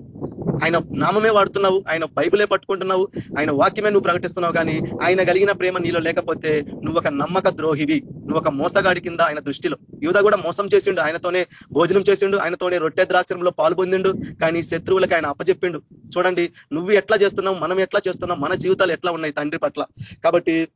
ఆయన నామమే వాడుతున్నావు ఆయన బైబులే పట్టుకుంటున్నావు ఆయన వాక్యమే నువ్వు ప్రకటిస్తున్నావు కానీ ఆయన కలిగిన ప్రేమ నీలో లేకపోతే నువ్వు ఒక నమ్మక ద్రోహివి. నువ్వు ఒక మోసగాడి కింద ఆయన దృష్టిలో. యువత కూడా మోసం చేసిండు ఆయనతోనే భోజనం చేసిండు ఆయనతోనే రొట్టె ద్రాక్షరంలో పాల్పొందిండు కానీ శత్రువులకు ఆయన అప్పచెప్పిండు చూడండి. నువ్వు ఎట్లా చేస్తున్నావు మనం ఎట్లా చేస్తున్నాం మన జీవితాలు ఎట్లా ఉన్నాయి తండ్రి పట్ల. కాబట్టి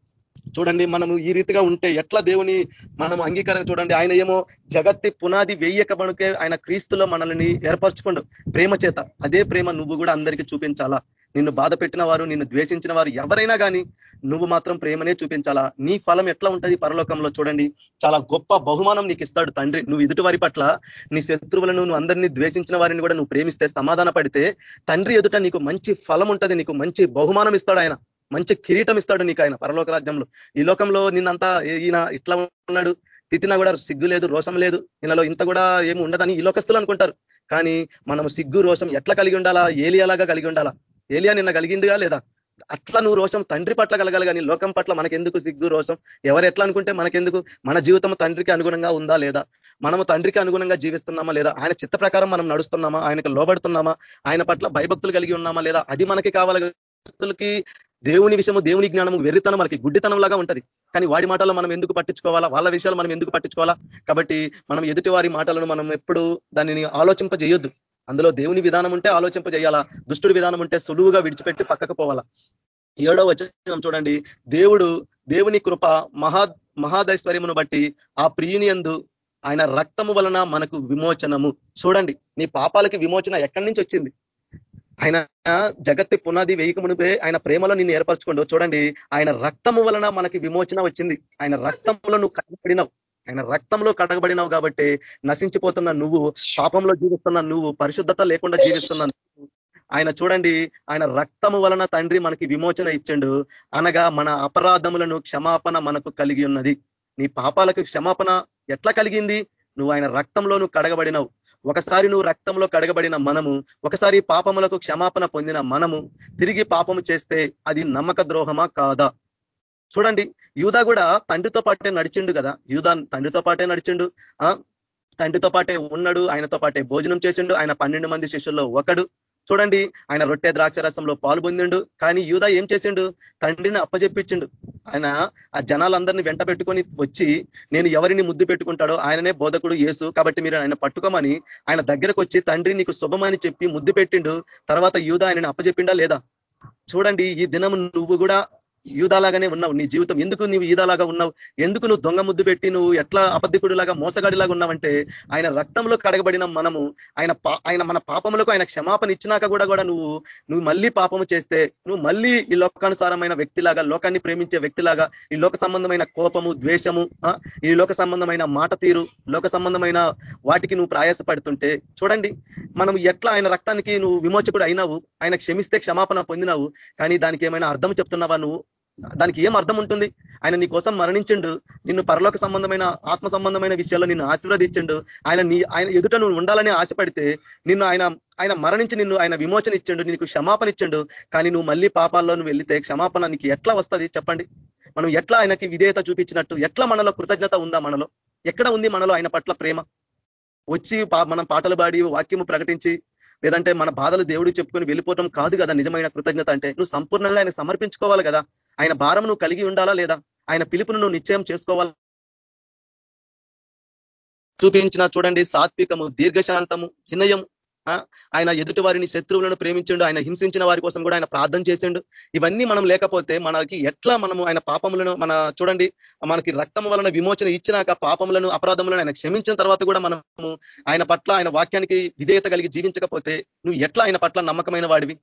చూడండి మనము ఈ రీతిగా ఉంటే ఎట్లా దేవుని మనం అంగీకారం చూడండి ఆయన ఏమో జగత్తి పునాది వెయ్యక మనకే ఆయన క్రీస్తులో మనల్ని ఏర్పరచుకోండు. ప్రేమ చేత అదే ప్రేమ నువ్వు కూడా అందరికీ చూపించాలా? నిన్ను బాధ పెట్టిన వారు నిన్ను ద్వేషించిన వారు ఎవరైనా కానీ నువ్వు మాత్రం ప్రేమనే చూపించాలా? నీ ఫలం ఎట్లా ఉంటది పరలోకంలో చూడండి. చాలా గొప్ప బహుమానం నీకు ఇస్తాడు తండ్రి. నువ్వు ఎదుటి వారి పట్ల నీ శత్రువులను నువ్వు అందరినీ ద్వేషించిన వారిని కూడా నువ్వు ప్రేమిస్తే సమాధాన పడితే తండ్రి ఎదుట నీకు మంచి ఫలం ఉంటుంది నీకు మంచి బహుమానం ఇస్తాడు ఆయన. మంచి కిరీటం ఇస్తాడు నీకు ఆయన పరలోక రాజ్యంలో. ఈ లోకంలో నిన్నంతా ఈయన ఇట్లా ఉన్నాడు? తిట్టినా కూడా సిగ్గు లేదు రోషం లేదు. ఈయనలో ఇంత కూడా ఏమి ఉండదని ఈ లోకస్తులు అనుకుంటారు. కానీ మనం సిగ్గు రోషం ఎట్లా కలిగి ఉండాలా? ఏలియాలాగా కలిగి ఉండాలా? ఏలియా నిన్న కలిగిందిగా లేదా? అట్లా నువ్వు రోషం తండ్రి పట్ల కలగాలి కానీ లోకం పట్ల మనకెందుకు సిగ్గు రోషం? ఎవరు ఎట్లా అనుకుంటే మనకెందుకు? మన జీవితం తండ్రికి అనుగుణంగా ఉందా లేదా? మనము తండ్రికి అనుగుణంగా జీవిస్తున్నామా లేదా? ఆయన చిత్త ప్రకారం మనం నడుస్తున్నామా? ఆయనకు లోబడుతున్నామా? ఆయన పట్ల భయభక్తులు కలిగి ఉన్నామా లేదా? అది మనకి కావాలి. దేవుని విషయము దేవుని జ్ఞానము వెర్రితనం మనకి గుడ్డితనం లాగా ఉంటది. కానీ వాడి మాటలు మనం ఎందుకు పట్టించుకోవాలా? వాళ్ళ విషయాలు మనం ఎందుకు పట్టించుకోవాలా? కాబట్టి మనం ఎదుటి వారి మాటలను మనం ఎప్పుడు దానిని ఆలోచింపజేయొద్దు. అందులో దేవుని విధానం ఉంటే ఆలోచింపజేయాలా దుష్టుడి విధానం ఉంటే సులువుగా విడిచిపెట్టి పక్కకు పోవాలా? ఏడో వచ్చిన చూడండి. దేవుడు దేవుని కృప మహా మహాదైశ్వర్యమును బట్టి ఆ ప్రియుని ఎందు ఆయన రక్తము వలన మనకు విమోచనము. చూడండి నీ పాపాలకి విమోచన ఎక్కడి నుంచి వచ్చింది? ఆయన జగత్తి పునాది వేయకమునిపే ఆయన ప్రేమలో నిన్ను ఏర్పరచుకోండు. చూడండి ఆయన రక్తము వలన మనకి విమోచన వచ్చింది. ఆయన రక్తంలో నువ్వు కట్టబడినావు ఆయన రక్తంలో కడగబడినావు కాబట్టి నశించిపోతున్న నువ్వు పాపంలో జీవిస్తున్న నువ్వు పరిశుద్ధత లేకుండా జీవిస్తున్న ఆయన చూడండి ఆయన రక్తము వలన తండ్రి మనకి విమోచన ఇచ్చిండు. అనగా మన అపరాధములను క్షమాపణ మనకు కలిగి ఉన్నది. నీ పాపాలకు క్షమాపణ ఎట్లా కలిగింది? నువ్వు ఆయన రక్తంలో నువ్వు కడగబడినవు. ఒకసారి నువ్వు రక్తంలో కడగబడిన మనము ఒకసారి పాపములకు క్షమాపణ పొందిన మనము తిరిగి పాపము చేస్తే అది నమ్మక ద్రోహమా కాదా? చూడండి యూదా కూడా తండ్రితో పాటే నడిచిండు కదా. యూదా తండ్రితో పాటే నడిచిండు తండ్రితో పాటే ఉన్నాడు ఆయనతో పాటే భోజనం చేసిండు ఆయన పన్నెండు మంది శిష్యుల్లో ఒకడు. చూడండి ఆయన రొట్టె ద్రాక్ష రసంలో పాలు పొందిండు కానీ యూదా ఏం చేసిండు? తండ్రిని అప్పజెప్పించిండు. ఆయన ఆ జనాలందరినీ వెంట పెట్టుకొని వచ్చి నేను ఎవరిని ముద్దు పెట్టుకుంటాడో ఆయననే బోధకుడు యేసు కాబట్టి మీరు ఆయన పట్టుకోమని ఆయన దగ్గరకు వచ్చి తండ్రి నీకు శుభమని చెప్పి ముద్దు పెట్టిండు తర్వాత యూదా ఆయనని అప్పజెప్పిండా లేదా? చూడండి ఈ దినం నువ్వు కూడా యూదాలాగానే ఉన్నావు. నీ జీవితం ఎందుకు నువ్వు ఈదాలాగా ఉన్నావు? ఎందుకు నువ్వు దొంగ ముద్దు పెట్టి నువ్వు ఎట్లా అబద్ధికుడిలాగా మోసగాడిలాగా ఉన్నావంటే ఆయన రక్తంలో కడగబడిన మనము ఆయన ఆయన మన పాపములకు ఆయన క్షమాపణ ఇచ్చినాక కూడా కూడా నువ్వు నువ్వు మళ్ళీ పాపము చేస్తే నువ్వు మళ్ళీ ఈ లోకానుసారమైన వ్యక్తిలాగా లోకాన్ని ప్రేమించే వ్యక్తిలాగా ఈ లోక సంబంధమైన కోపము ద్వేషము ఈ లోక సంబంధమైన మాట తీరు లోక సంబంధమైన వాటికి నువ్వు ప్రయాసపడుతుంటే చూడండి మనం ఎట్లా ఆయన రక్తానికి నువ్వు విమోచకుడు అయినావు ఆయన క్షమిస్తే క్షమాపణ పొందినావు కానీ దానికి ఏమైనా అర్థం చెప్తున్నావా నువ్వు? దానికి ఏం అర్థం ఉంటుంది? ఆయన నీ కోసం మరణించిండు. నిన్ను పరలోక సంబంధమైన ఆత్మ సంబంధమైన విషయాల్లో నిన్ను ఆశీర్వదించిండు. ఆయన నీ ఆయన ఎదుట నువ్వు ఉండాలని ఆశపడితే నిన్ను ఆయన ఆయన మరణించి నిన్ను ఆయన విమోచన ఇచ్చిండు. నీకు క్షమాపణ ఇచ్చిండు. కానీ నువ్వు మళ్ళీ పాపాల్లో నువ్వు వెళ్తే క్షమాపణ నీకు ఎట్లా వస్తుంది చెప్పండి? మనం ఎట్లా ఆయనకి విధేయత చూపించినట్టు ఎట్లా మనలో కృతజ్ఞత ఉందా మనలో? ఎక్కడ ఉంది మనలో ఆయన పట్ల ప్రేమ? వచ్చి మనం పాటలు పాడి వాక్యము ప్రకటించి లేదంటే మన బాధలు దేవుడు చెప్పుకొని వెళ్ళిపోవటం కాదు కదా నిజమైన కృతజ్ఞత అంటే. నువ్వు సంపూర్ణంగా ఆయన సమర్పించుకోవాలి కదా. ఆయన భారం నువ్వు కలిగి ఉండాలా లేదా? ఆయన పిలుపును నువ్వు నిశ్చయం చేసుకోవాలా? చూపించిన చూడండి సాత్వికము దీర్ఘశాంతము వినయం ఆయన ఎదుటి వారిని శత్రువులను ప్రేమించిండు ఆయన హింసించిన వారి కోసం కూడా ఆయన ప్రార్థన చేసిండు. ఇవన్నీ మనం లేకపోతే మనకి ఎట్లా మనము ఆయన పాపములను మన చూడండి మనకి రక్తం వలన విమోచన ఇచ్చినాక పాపములను అపరాధములను ఆయన క్షమించిన తర్వాత కూడా మనము ఆయన పట్ల ఆయన వాక్యానికి విధేయత కలిగి జీవించకపోతే నువ్వు ఎట్లా ఆయన పట్ల నమ్మకమైన వాడివి?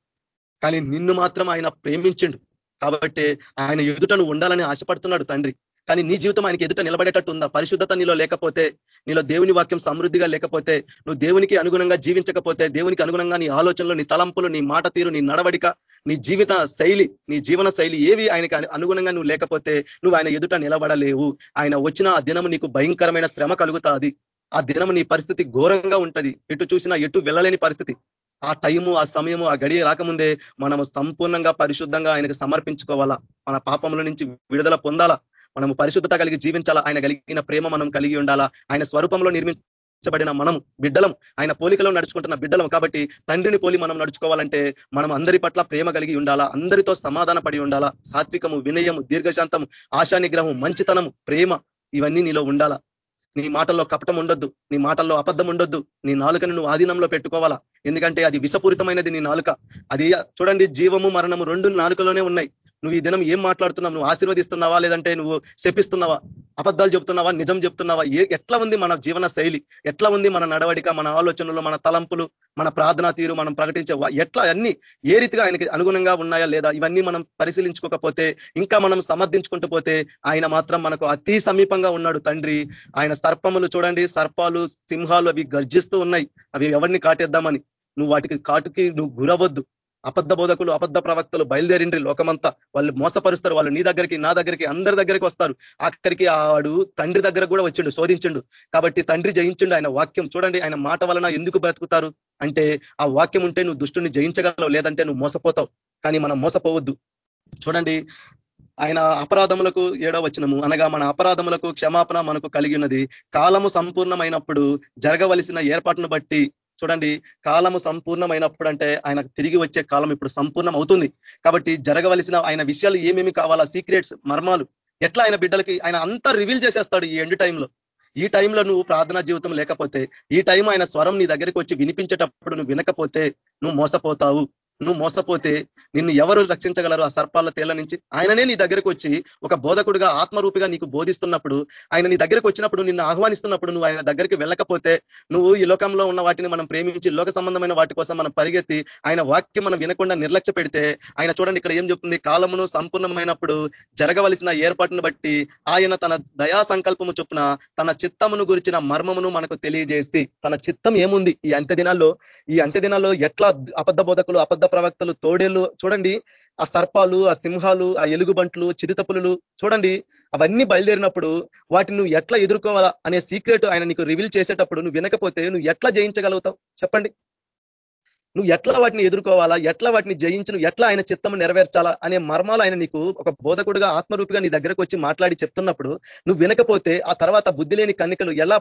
కానీ నిన్ను మాత్రం ఆయన ప్రేమించిండు. కాబట్టి ఆయన ఎదుటను ఉండాలని ఆశపడుతున్నాడు తండ్రి. కానీ నీ జీవితం ఆయనకి ఎదుట నిలబడేటట్టు ఉందా? పరిశుద్ధత నీలో లేకపోతే నీలో దేవుని వాక్యం సమృద్ధిగా లేకపోతే నువ్వు దేవునికి అనుగుణంగా జీవించకపోతే దేవునికి అనుగుణంగా నీ ఆలోచనలు నీ తలంపులు నీ మాట తీరు నీ నడవడిక నీ జీవిత శైలి నీ జీవన శైలి ఏవి ఆయనకి అనుగుణంగా నువ్వు లేకపోతే నువ్వు ఆయన ఎదుట నిలబడలేవు. ఆయన వచ్చిన ఆ దినము నీకు భయంకరమైన శ్రమ కలుగుతాది. ఆ దినము నీ పరిస్థితి ఘోరంగా ఉంటది. ఎటు చూసినా ఎటు వెళ్ళలేని పరిస్థితి. ఆ టైము ఆ సమయము ఆ గడియ రాకముందే మనము సంపూర్ణంగా పరిశుద్ధంగా ఆయనకు సమర్పించుకోవాలా? మన పాపముల నుంచి విడుదల పొందాలా? మనము పరిశుద్ధత కలిగి జీవించాలా? ఆయన కలిగిన ప్రేమ మనం కలిగి ఉండాలా? ఆయన స్వరూపంలో నిర్మించబడిన మనం బిడ్డలం. ఆయన పోలికలో నడుచుకుంటున్న బిడ్డలం. కాబట్టి తండ్రిని పోలి మనం నడుచుకోవాలంటే మనం అందరి పట్ల ప్రేమ కలిగి ఉండాలా? అందరితో సమాధాన పడి ఉండాలా? సాత్వికము వినయము దీర్ఘశాంతము ఆశానిగ్రహము మంచితనము ప్రేమ ఇవన్నీ నీలో ఉండాలా? నీ మాటల్లో కపటం ఉండొద్దు. నీ మాటల్లో అబద్ధం ఉండొద్దు. నీ నాలుకను నువ్వు ఆధీనంలో పెట్టుకోవాలా? ఎందుకంటే అది విషపూరితమైనది నీ నాలుక. అది చూడండి జీవము మరణము రెండు నాలుకలోనే ఉన్నాయి. నువ్వు ఈ దినం ఏం మాట్లాడుతున్నావు? నువ్వు ఆశీర్వదిస్తున్నావా? లేదంటే నువ్వు శపిస్తున్నావా? అబద్ధాలు చెప్తున్నావా నిజం చెప్తున్నావా ఏ ఎట్లా ఉంది మన జీవన శైలి? ఎట్లా ఉంది మన నడవడిక మన ఆలోచనలు మన తలంపులు మన ప్రార్థనా తీరు మనం ప్రకటించే ఎట్లా అన్ని ఏ రీతిగా ఆయనకి అనుగుణంగా ఉన్నాయా లేదా? ఇవన్నీ మనం పరిశీలించుకోకపోతే ఇంకా మనం సమర్థించుకుంటూ పోతే ఆయన మాత్రం మనకు అతి సమీపంగా ఉన్నాడు తండ్రి. ఆయన సర్పములు చూడండి సర్పాలు సింహాలు అవి గర్జిస్తూ ఉన్నాయి. అవి ఎవరిని కాటేద్దామని? నువ్వు వాటికి కాటుకి నువ్వు గురవద్దు అబద్ధ బోధకులు అబద్ధ ప్రవక్తలు బయలుదేరిండ్రి. లోకమంతా వాళ్ళు మోసపరుస్తారు. వాళ్ళు నీ దగ్గరికి నా దగ్గరికి అందరి దగ్గరికి వస్తారు. అక్కడికి ఆడు తండ్రి దగ్గర కూడా వచ్చిండు శోధించిండు. కాబట్టి తండ్రి జయించిండు ఆయన వాక్యం. చూడండి ఆయన మాట వలన ఎందుకు బ్రతుకుతారు? అంటే ఆ వాక్యం ఉంటే నువ్వు దుష్టుని జయించగలవు లేదంటే నువ్వు మోసపోతావు. కానీ మనం మోసపోవద్దు. చూడండి ఆయన అపరాధములకు ఏడో వచ్చినము అనగా మన అపరాధములకు క్షమాపణ మనకు కలిగి ఉన్నది. కాలము సంపూర్ణమైనప్పుడు జరగవలసిన ఏర్పాటును బట్టి చూడండి కాలము సంపూర్ణమైనప్పుడు అంటే ఆయన తిరిగి వచ్చే కాలం ఇప్పుడు సంపూర్ణం అవుతుంది కాబట్టి జరగవలసిన ఆయన విషయాలు ఏమేమి కావాలా సీక్రెట్స్ మర్మాలు ఎట్లా ఆయన బిడ్డలకి ఆయన అంతా రివీల్ చేసేస్తాడు ఈ ఎండ్ టైంలో. ఈ టైంలో నువ్వు ప్రార్థనా జీవితం లేకపోతే ఈ టైం ఆయన స్వరం నీ దగ్గరికి వచ్చి వినిపించేటప్పుడు నువ్వు వినకపోతే నువ్వు మోసపోతావు. నువ్వు మోసపోతే నిన్ను ఎవరు రక్షించగలరు? ఆ సర్పాల తేళ్ళ నుంచి ఆయననే నీ దగ్గరకు వచ్చి ఒక బోధకుడిగా ఆత్మరూపిగా నీకు బోధిస్తున్నప్పుడు ఆయన నీ దగ్గరకు వచ్చినప్పుడు నిన్ను ఆహ్వానిస్తున్నప్పుడు నువ్వు ఆయన దగ్గరికి వెళ్ళకపోతే నువ్వు ఈ లోకంలో ఉన్న వాటిని మనం ప్రేమించి లోక సంబంధమైన వాటి కోసం మనం పరిగెత్తి ఆయన వాక్యం మనం వినకుండా నిర్లక్ష్య పెడితే ఆయన చూడండి ఇక్కడ ఏం చెప్తుంది? కాలమును సంపూర్ణమైనప్పుడు జరగవలసిన ఏర్పాటును బట్టి ఆయన తన దయా సంకల్పము చొప్పున తన చిత్తమును గురించిన మర్మమును మనకు తెలియజేసి తన చిత్తం ఏముంది? ఈ అంత్య దినాల్లో ఈ అంత్య దినాల్లో ఎట్లా అబద్ధ బోధకులు అబద్ధ ప్రవక్తలు తోడేళ్ళు చూడండి ఆ సర్పాలు ఆ సింహాలు ఆ ఎలుగుబంట్లు చిరుతపులు చూడండి అవన్నీ బయలుదేరినప్పుడు వాటిని నువ్వు ఎట్లా ఎదుర్కోవాలా అనే సీక్రెట్ ఆయన నీకు రివీల్ చేసేటప్పుడు నువ్వు వినకపోతే నువ్వు ఎట్లా జయించగలుగుతావు? చెప్పండి. నువ్వు ఎట్లా వాటిని ఎదుర్కోవాలా? ఎట్లా వాటిని జయించి ఎట్లా ఆయన చిత్తము నెరవేర్చాలా అనే మర్మాలు ఆయన నీకు ఒక బోధకుడుగా ఆత్మరూపిగా నీ దగ్గరకు వచ్చి మాట్లాడి చెప్తున్నప్పుడు నువ్వు వినకపోతే ఆ తర్వాత బుద్ధి లేని కన్నికలు ఎలా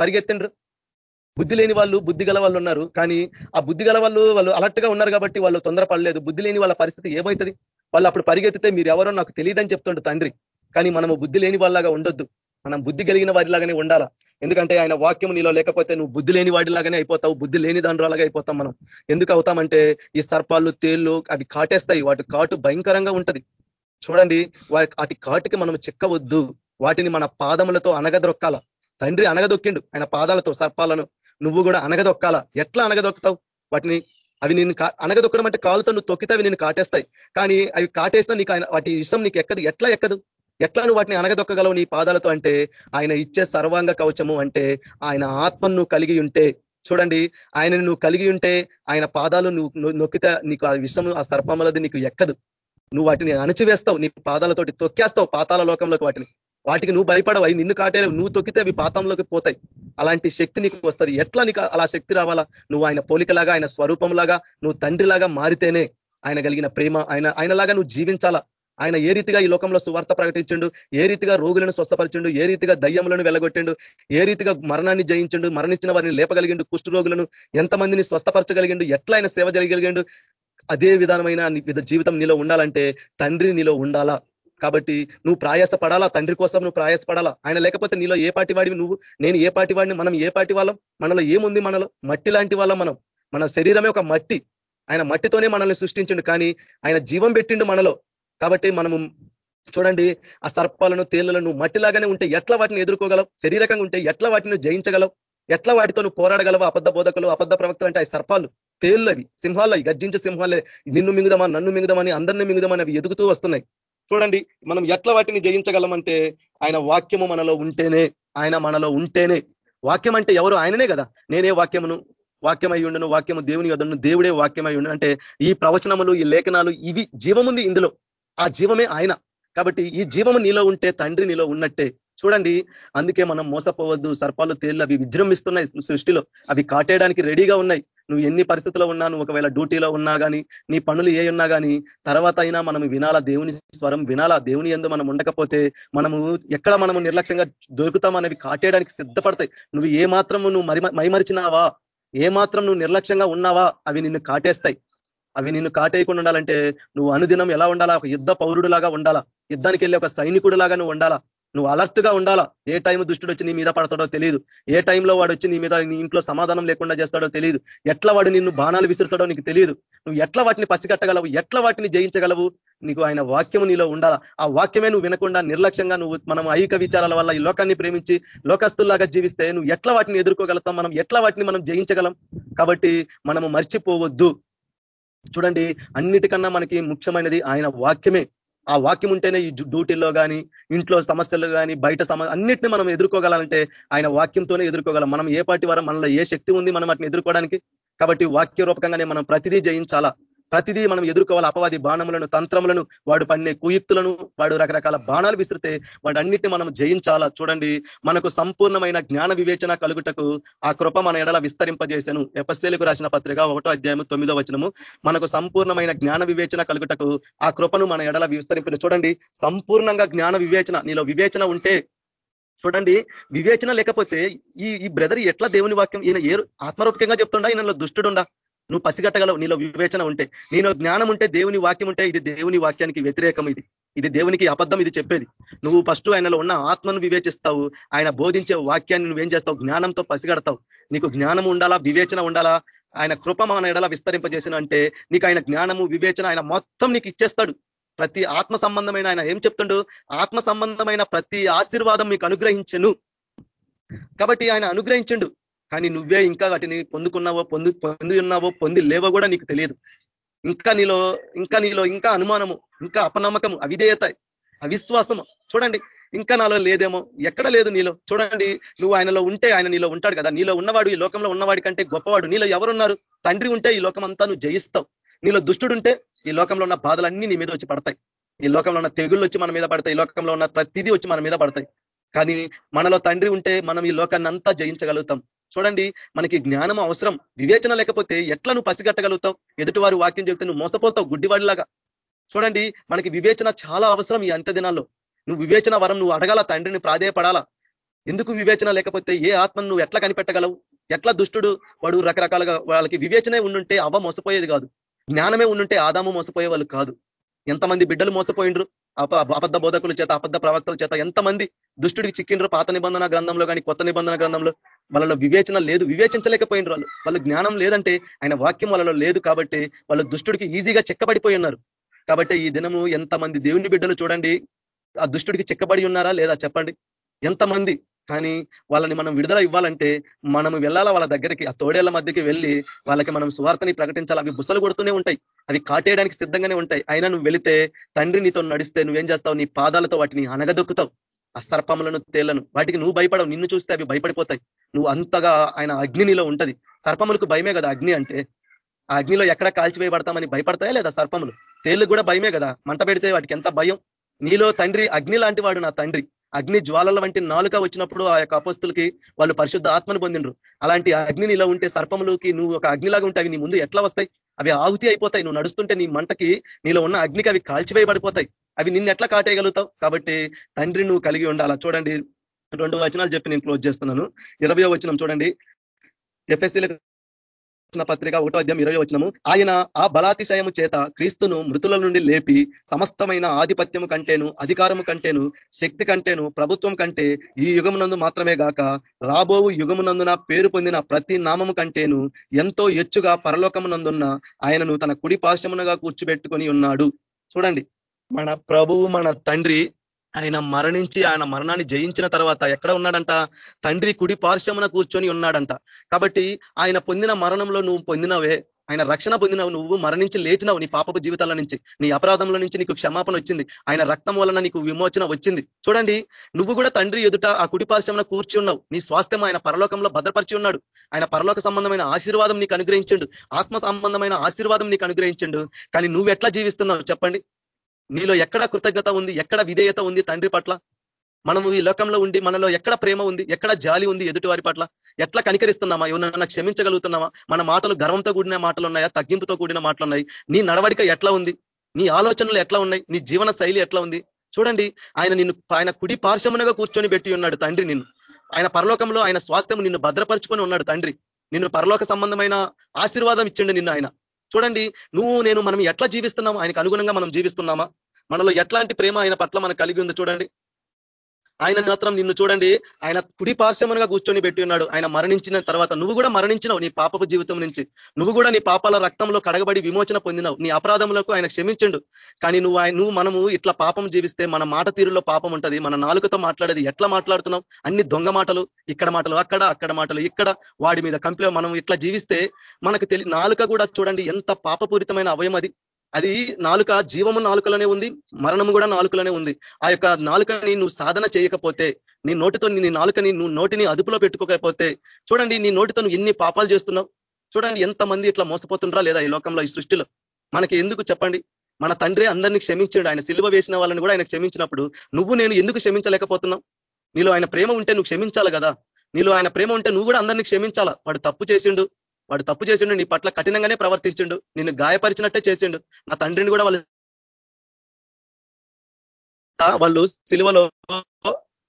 పరిగెత్తిండ్రు? బుద్ధి లేని వాళ్ళు బుద్ధి గల వాళ్ళు ఉన్నారు. కానీ ఆ బుద్ధి గల వాళ్ళు వాళ్ళు అలర్ట్గా ఉన్నారు కాబట్టి వాళ్ళు తొందరపడలేదు. బుద్ధి లేని వాళ్ళ పరిస్థితి ఏమవుతుంది వాళ్ళు అప్పుడు పరిగెత్తితే మీరు ఎవరో నాకు తెలియదని చెప్తుండ్రు తండ్రి. కానీ మనము బుద్ధి లేని వాళ్ళగా ఉండొద్దు. మనం బుద్ధి కలిగిన వారిలాగానే ఉండాలా? ఎందుకంటే ఆయన వాక్యం నీలో లేకపోతే నువ్వు బుద్ధి లేని వాడిలాగానే అయిపోతావు. బుద్ధి లేని దానిలాగా అయిపోతాం మనం. ఎందుకు అవుతామంటే ఈ సర్పాలు తేళ్ళు అవి కాటేస్తాయి. వాటి కాటు భయంకరంగా ఉంటది. చూడండి వాటి కాటుకి మనం చెక్కవద్దు. వాటిని మన పాదములతో అనగదొక్కాల తండ్రి అనగదొక్కిండు ఆయన పాదాలతో సర్పాలను నువ్వు కూడా అనగదొక్కాల? ఎట్లా అనగదొక్కుతావు? వాటిని అవి నేను అనగదొక్కడం అంటే కాలుతో నువ్వు తొక్కితే అవి నేను కాటేస్తాయి. కానీ అవి కాటేసినా నీకు వాటి ఇష్టం నీకు ఎక్కదు. ఎట్లా ఎక్కదు? ఎట్లా నువ్వు వాటిని అనగదొక్కగలవు నీ పాదాలతో అంటే ఆయన ఇచ్చే సర్వాంగ కవచము అంటే ఆయన ఆత్మను నువ్వు కలిగి ఉంటే చూడండి ఆయనను నువ్వు కలిగి ఉంటే ఆయన పాదాలు నువ్వు నొక్కితే నీకు ఆ విషయం ఆ సర్పములది నీకు ఎక్కదు. నువ్వు వాటిని అణచివేస్తావు నీ పాదాలతోటి తొక్కేస్తావు పాతాల లోకంలోకి వాటిని. వాటికి నువ్వు భయపడవు. అవి నిన్ను కాటే నువ్వు తొక్కితే అవి పాతంలోకి పోతాయి. అలాంటి శక్తి నీకు వస్తుంది. ఎట్లా నీకు అలా శక్తి రావాలా? నువ్వు ఆయన పోలికలాగా ఆయన స్వరూపంలాగా నువ్వు తండ్రిలాగా మారితేనే ఆయన కలిగిన ప్రేమ ఆయన ఆయనలాగా నువ్వు జీవించాలా? ఆయన ఏ రీతిగా ఈ లోకంలో సువార్త ప్రకటించండు? ఏ రీతిగా రోగులను స్వస్థపరిచిండు? ఏ రీతిగా దయ్యములను వెలగొట్టిండు? ఏ రీతిగా మరణాన్ని జయించండు? మరణించిన వారిని లేపగలిగిండు? కుష్ఠ రోగులను ఎంతమందిని స్వస్థపరచగలిగిండు? ఎట్లా ఆయన సేవ జరగలిగిండు అదే విధానమైన జీవితం నీలో ఉండాలంటే తండ్రి నీలో ఉండాలా? కాబట్టి నువ్వు ప్రయాస పడాలా తండ్రి కోసం నువ్వు ప్రయాస పడాలా ఆయన లేకపోతే నీలో ఏ పాటి వాడివి నువ్వు? నేను ఏ పాటి వాడిని? మనం ఏ పాటి వాళ్ళం? మనలో ఏముంది మనలో? మట్టి లాంటి వాళ్ళం మనం. మన శరీరమే ఒక మట్టి. ఆయన మట్టితోనే మనల్ని సృష్టించిండు కానీ ఆయన జీవం పెట్టిండు మనలో. కాబట్టి మనము చూడండి ఆ సర్పాలను తేళ్ళను మట్టిలాగానే ఉంటే ఎట్లా వాటిని ఎదుర్కోగలవు శరీరకంగా ఉంటే ఎట్లా వాటిని జయించగలవు ఎట్లా వాటితో నువ్వు పోరాడగలవు? అబద్ధ బోధకులు అబద్ధ ప్రవక్తలు అంటే ఆ సర్పాలు తేళ్ళు అవి సింహాలు అవి గర్జించే సింహాలే. నిన్ను మింగుదామా నన్ను మింగుదామని అందరిని మింగుదామని అవి ఎదుగుతూ వస్తున్నాయి. చూడండి మనం ఎట్లా వాటిని జయించగలమంటే ఆయన వాక్యము మనలో ఉంటేనే ఆయన మనలో ఉంటేనే. వాక్యం అంటే ఎవరు? ఆయననే కదా. నేనే వాక్యమును వాక్యమై ఉండను వాక్యము దేవుని యొదను దేవుడే వాక్యమై ఉండను. అంటే ఈ ప్రవచనములు ఈ లేఖనాలు ఇవి జీవముంది ఇందులో. ఆ జీవమే ఆయన. కాబట్టి ఈ జీవము నీలో ఉంటే తండ్రి నీలో ఉన్నట్టే. చూడండి అందుకే మనం మోసపోవద్దు సర్పాలు తేళ్ళు అవి విజృంభిస్తున్నాయి సృష్టిలో. అవి కాటేయడానికి రెడీగా ఉన్నాయి. నువ్వు ఎన్ని పరిస్థితుల్లో ఉన్నా నువ్వు ఒకవేళ డ్యూటీలో ఉన్నా కానీ నీ పనులు ఏ ఉన్నా కానీ తర్వాత అయినా మనం వినాలా దేవుని స్వరం వినాలా దేవుని ఎందు మనం ఉండకపోతే మనము ఎక్కడ మనము నిర్లక్ష్యంగా దొరుకుతామనేవి కాటేయడానికి సిద్ధపడతాయి. నువ్వు ఏ మాత్రము నువ్వు మరి మైమరిచినావా? ఏ మాత్రం నువ్వు నిర్లక్ష్యంగా ఉన్నావా? అవి నిన్ను కాటేస్తాయి. అవి నిన్ను కాటేయకుండా ఉండాలంటే నువ్వు అనుదినం ఎలా ఉండాలా? ఒక యుద్ధ పౌరుడు లాగా ఉండాలా? యుద్ధానికి వెళ్ళి ఒక సైనికుడు లాగా నువ్వు ఉండాలా? నువ్వు అలర్ట్గా ఉండాలా? ఏ టైం దుష్టుడు వచ్చి నీ మీద పడతాడో తెలియదు ఏ టైంలో వాడు వచ్చి నీ మీద నీ ఇంట్లో సమాధానం లేకుండా చేస్తాడో తెలియదు ఎట్లా వాడు నిన్ను బాణాలు విసురుతాడో నీకు తెలియదు నువ్వు ఎట్లా వాటిని పసిగట్టగలవు? ఎట్లా వాటిని జయించగలవు? నీకు ఆయన వాక్యము నీలో ఉండాలా? ఆ వాక్యమే నువ్వు వినకుండా నిర్లక్ష్యంగా నువ్వు మనం ఐక విచారాల వల్ల ఈ లోకాన్ని ప్రేమించి లోకస్తుల్లాగా జీవిస్తే నువ్వు ఎట్లా వాటిని ఎదుర్కోగలుగుతాం? మనం ఎట్లా వాటిని మనం జయించగలం? కాబట్టి మనము మర్చిపోవద్దు. చూడండి అన్నిటికన్నా మనకి ముఖ్యమైనది ఆయన వాక్యమే. ఆ వాక్యం ఉంటేనే ఈ డ్యూటీల్లో కానీ ఇంట్లో సమస్యలు కానీ బయట సమ అన్నిటిని మనం ఎదుర్కోగలంటే ఆయన వాక్యంతోనే ఎదుర్కోగలం. మనం ఏ పాటి వారం మనలో ఏ శక్తి ఉంది మనం వాటిని ఎదుర్కోవడానికి? కాబట్టి వాక్య రూపకంగానే మనం ప్రతిదీ జయించాలా? ప్రతిదీ మనం ఎదుర్కోవాలి. అపవాది బాణములను తంత్రములను వాడు పన్నే కుయుక్తులను వాడు రకరకాల బాణాలు విసిరితే వాడన్నిటిని మనం జయించాలా? చూడండి మనకు సంపూర్ణమైన జ్ఞాన వివేచన కలుగుటకు ఆ కృప మన ఎడల విస్తరింపజేశాను ఎపస్సేలకు రాసిన పత్రిక ఒకటో అధ్యాయం తొమ్మిదో వచనము. మనకు సంపూర్ణమైన జ్ఞాన వివేచన కలుగుటకు ఆ కృపను మన ఎడల విస్తరింప చూడండి సంపూర్ణంగా జ్ఞాన వివేచన నీలో వివేచన ఉంటే చూడండి వివేచన లేకపోతే ఈ ఈ బ్రదర్ ఎట్లా దేవుని వాక్యం ఈయన ఏ ఆత్మరూపకంగా చెప్తుండా? ఈయనలో దుష్టుడుండా? నువ్వు పసిగట్టగలవు నీలో వివేచన ఉంటే. నీలో జ్ఞానం ఉంటే దేవుని వాక్యం ఉంటే ఇది దేవుని వాక్యానికి వ్యతిరేకం ఇది. ఇది దేవునికి అబద్ధం ఇది చెప్పేది. నువ్వు ఫస్ట్ ఆయనలో ఉన్న ఆత్మను వివేచిస్తావు. ఆయన బోధించే వాక్యాన్ని నువ్వేం చేస్తావు? జ్ఞానంతో పసిగడతావు. నీకు జ్ఞానం ఉండాలా? వివేచన ఉండాలా? ఆయన కృప మన ఎడలా విస్తరింపజేసిన అంటే నీకు ఆయన జ్ఞానము వివేచన ఆయన మొత్తం నీకు ఇచ్చేస్తాడు. ప్రతి ఆత్మ సంబంధమైన ఆయన ఏం చెప్తుండు? ఆత్మ సంబంధమైన ప్రతి ఆశీర్వాదం మీకు అనుగ్రహించను. కాబట్టి ఆయన అనుగ్రహించండు. కానీ నువ్వే ఇంకా వాటిని పొందుకున్నావో పొంది పొంది ఉన్నావో పొంది లేవో కూడా నీకు తెలియదు. ఇంకా నీలో ఇంకా నీలో ఇంకా అనుమానము ఇంకా అపనమ్మకము అవిధేయత అవిశ్వాసము. చూడండి ఇంకా నాలో లేదేమో ఎక్కడ లేదు నీలో. చూడండి నువ్వు ఆయనలో ఉంటే ఆయన నీలో ఉంటాడు కదా. నీలో ఉన్నవాడు ఈ లోకంలో ఉన్నవాడి కంటే గొప్పవాడు. నీలో ఎవరున్నారు? తండ్రి ఉంటే ఈ లోకం అంతా నువ్వు జయిస్తావు. నీలో దుష్టుడుంటే ఈ లోకంలో ఉన్న బాధలన్నీ నీ మీద వచ్చి పడతాయి. ఈ లోకంలో ఉన్న తెగుళ్ళు వచ్చి మన మీద పడతాయి. ఈ లోకంలో ఉన్న ప్రతిదీ వచ్చి మన మీద పడతాయి. కానీ మనలో తండ్రి ఉంటే మనం ఈ లోకాన్ని అంతా జయించగలుగుతాం. చూడండి మనకి జ్ఞానం అవసరం. వివేచన లేకపోతే ఎట్లా నువ్వు పసిగట్టగలుగుతావు? ఎదుటివారు వాక్యం చెబితే నువ్వు మోసపోతావు గుడ్డివాడిలాగా. చూడండి మనకి వివేచన చాలా అవసరం ఈ అంత్య దినాల్లో నువ్వు వివేచన వరం నువ్వు అడగాల తండ్రిని ప్రాధేయపడాలా? ఎందుకు వివేచన లేకపోతే ఏ ఆత్మను నువ్వు ఎట్లా కనిపెట్టగలవు? ఎట్లా దుష్టుడు వాడు రకరకాలుగా వాళ్ళకి వివేచనే ఉండుంటే అవ్వ మోసపోయేది కాదు. జ్ఞానమే ఉండుంటే ఆదాము మోసపోయే వాళ్ళు కాదు. ఎంతమంది బిడ్డలు మోసపోయిండ్రు? అబద్ధ బోధకుల చేత అబద్ధ ప్రవక్తల చేత ఎంతమంది దుష్టుడికి చిక్కిండ్రు? పాత నిబంధన గ్రంథంలో కానీ కొత్త నిబంధన గ్రంథంలో? వాళ్ళలో వివేచన లేదు. వివేచించలేకపోయిన వాళ్ళు. వాళ్ళు జ్ఞానం లేదంటే ఆయన వాక్యం వాళ్ళలో లేదు కాబట్టి వాళ్ళు దుష్టుడికి ఈజీగా చెక్కబడిపోయి ఉన్నారు. కాబట్టి ఈ దినము ఎంతమంది దేవుని బిడ్డలు చూడండి. ఆ దుష్టుడికి చెక్కబడి ఉన్నారా లేదా చెప్పండి. ఎంతమంది? కానీ వాళ్ళని మనం విడుదల ఇవ్వాలంటే మనం వెళ్ళాలా వాళ్ళ దగ్గరికి? ఆ తోడేళ్ళ మధ్యకి వెళ్ళి వాళ్ళకి మనం స్వార్థని ప్రకటించాలి? అవి బుసలు కొడుతూనే ఉంటాయి. అవి కాటేయడానికి సిద్ధంగానే ఉంటాయి. అయినా నువ్వు వెళితే తండ్రి నీతో నడిస్తే నువ్వేం చేస్తావు? నీ పాదాలతో వాటిని అనగదొక్కుతావు. ఆ సర్పములను తేళ్ళను వాటికి నువ్వు భయపడవు నిన్ను చూస్తే అవి భయపడిపోతాయి. నువ్వు అంతగా ఆయన అగ్నినిలో ఉంటది. సర్పములకు భయమే కదా అగ్ని అంటే. ఆ అగ్నిలో ఎక్కడ కాల్చివేయబడతామని భయపడతాయా లేదా సర్పములు? తేళ్ళు కూడా భయమే కదా. మంట పెడితే వాటికి ఎంత భయం? నీలో తండ్రి అగ్ని లాంటి వాడు నా తండ్రి. అగ్ని జ్వాలల వంటి నాలుక వచ్చినప్పుడు ఆ యొక్క అపస్తులకి వాళ్ళు పరిశుద్ధ ఆత్మను పొందిండ్రు. అలాంటి అగ్ని నీలో ఉంటే సర్పములకి నువ్వు ఒక అగ్నిలాగా ఉంటే నీ ముందు ఎట్లా వస్తాయి? అవి ఆహుతి అయిపోతాయి. నువ్వు నడుస్తుంటే నీ మంటకి నీలో ఉన్న అగ్నికి అవి కాల్చివేయబడిపోతాయి. అవి నిన్ను ఎట్లా కాటేయగలుగుతావు? కాబట్టి తండ్రి నువ్వు కలిగి ఉండాలా? చూడండి. రెండు వచనాలు చెప్పి నేను క్లోజ్ చేస్తున్నాను. ఇరవయో వచనం చూడండి. ఎఫ్ఎస్సీలకు పత్రిక ఒకటో అధ్యాయం ఇరవై వచ్చినము ఆయన ఆ బలాతిశయము చేత క్రీస్తును మృతుల నుండి లేపి సమస్తమైన ఆధిపత్యము కంటేను అధికారము కంటేను శక్తి కంటేను ప్రభుత్వం కంటే ఈ యుగమునందు మాత్రమే గాక రాబోవు యుగమునందున పేరు పొందిన ప్రతి నామము కంటేను ఎంతో ఎచ్చుగా పరలోకమునందున్న ఆయనను తన కుడి పార్శ్వమునగా కూర్చోబెట్టుకొని ఉన్నాడు. చూడండి. మన ప్రభువు మన తండ్రి ఆయన మరణించి ఆయన మరణాన్ని జయించిన తర్వాత ఎక్కడ ఉన్నాడంట? తండ్రి కుడి పార్శ్వమున కూర్చొని ఉన్నాడంట. కాబట్టి ఆయన పొందిన మరణంలో నువ్వు పొందినవే. ఆయన రక్షణ పొందినవు. నువ్వు మరణించి లేచినావు నీ పాపపు జీవితాల నుంచి. నీ అపరాధంలో నుంచి నీకు క్షమాపణ వచ్చింది. ఆయన రక్తం వలన నీకు విమోచన వచ్చింది. చూడండి నువ్వు కూడా తండ్రి ఎదుట ఆ కుడి కూర్చి ఉన్నావు. నీ స్వాస్థ్యం ఆయన పరలోకంలో భద్రపరిచి ఉన్నాడు. ఆయన పరలోక సంబంధమైన ఆశీర్వాదం నీకు అనుగ్రహించండు. ఆత్మ సంబంధమైన ఆశీర్వాదం నీకు అనుగ్రహించండు. కానీ నువ్వు ఎట్లా జీవిస్తున్నావు? చెప్పండి. నీలో ఎక్కడ కృతజ్ఞత ఉంది? ఎక్కడ విధేయత ఉంది తండ్రి పట్ల? మనము ఈ లోకంలో ఉండి మనలో ఎక్కడ ప్రేమ ఉంది? ఎక్కడ జాలి ఉంది ఎదుటి వారి పట్ల? ఎట్లా కనికరిస్తున్నామా? ఎవరన్నా క్షమించగలుగుతున్నామా? మన మాటలు గర్వంతో కూడిన మాటలు ఉన్నాయా? తగ్గింపుతో కూడిన మాటలు ఉన్నాయి. నీ నడవడిక ఎట్లా ఉంది? నీ ఆలోచనలు ఎట్లా ఉన్నాయి? నీ జీవన శైలి ఎట్లా ఉంది? చూడండి ఆయన నిన్ను ఆయన కుడి పార్శ్వమునగా కూర్చొని పెట్టి ఉన్నాడు తండ్రి నిన్ను. ఆయన పరలోకంలో ఆయన స్వాస్థ్యం నిన్ను భద్రపరుచుకొని ఉన్నాడు తండ్రి. నిన్ను పరలోక సంబంధమైన ఆశీర్వాదం ఇచ్చిండు నిన్ను ఆయన. చూడండి నువ్వు నేను మనం ఎట్లా జీవిస్తున్నాము ఆయనకు అనుగుణంగా మనం జీవిస్తున్నామా? మనలో ఎట్లాంటి ప్రేమ ఆయన పట్ల మనకు కలిగి ఉంది చూడండి. ఆయన మాత్రం నిన్ను చూడండి ఆయన కుడి పార్శ్వముగా కూర్చొని పెట్టి ఉన్నాడు. ఆయన మరణించిన తర్వాత నువ్వు కూడా మరణించినావు నీ పాపపు జీవితం నుంచి. నువ్వు కూడా నీ పాపాల రక్తంలో కడగబడి విమోచన పొందినావు. నీ అపరాధములకు ఆయన క్షమించండు. కానీ నువ్వు ఆయన నువ్వు మనము ఇట్లా పాపం జీవిస్తే మన మాట తీరులో పాపం ఉంటది. మన నాలుకతో మాట్లాడేది ఎట్లా మాట్లాడుతున్నావు? అన్ని దొంగ మాటలు ఇక్కడ మాటలు అక్కడ అక్కడ మాటలు ఇక్కడ. వాడి మీద కంప్లే మనం ఇట్లా జీవిస్తే మనకు తెలి నాలుక కూడా చూడండి ఎంత పాపపూరితమైన అవయం అది అది నాలుక జీవము నాలుకలోనే ఉంది మరణము కూడా నాలుకలోనే ఉంది. ఆ యొక్క నాలుకని నువ్వు సాధన చేయకపోతే నీ నోటితో నీ నాలుకని నువ్వు నోటిని అదుపులో పెట్టుకోకపోతే చూడండి నీ నోటితో నువ్వు ఎన్ని పాపాలు చేస్తున్నావు. చూడండి ఎంతమంది ఇట్లా మోసపోతుండ్రా లేదా ఈ లోకంలో ఈ సృష్టిలో. మనకి ఎందుకు చెప్పండి? మన తండ్రి అందరినీ క్షమించాడు. ఆయన సిలువ వేసిన వాళ్ళని కూడా ఆయన క్షమించినప్పుడు నువ్వు నేను ఎందుకు క్షమించలేకపోతున్నావు నీలో ఆయన ప్రేమ ఉంటే నువ్వు క్షమించాలి కదా. నీలో ఆయన ప్రేమ ఉంటే నువ్వు కూడా అందరినీ క్షమించాలా? వాడు తప్పు చేసిండు. వాడు తప్పు చేసిండు నీ పట్ల కఠినంగానే ప్రవర్తించిండు నిన్ను గాయపరిచినట్టే చేసిండు. నా తండ్రిని కూడా వాళ్ళు వాళ్ళు సిలువలో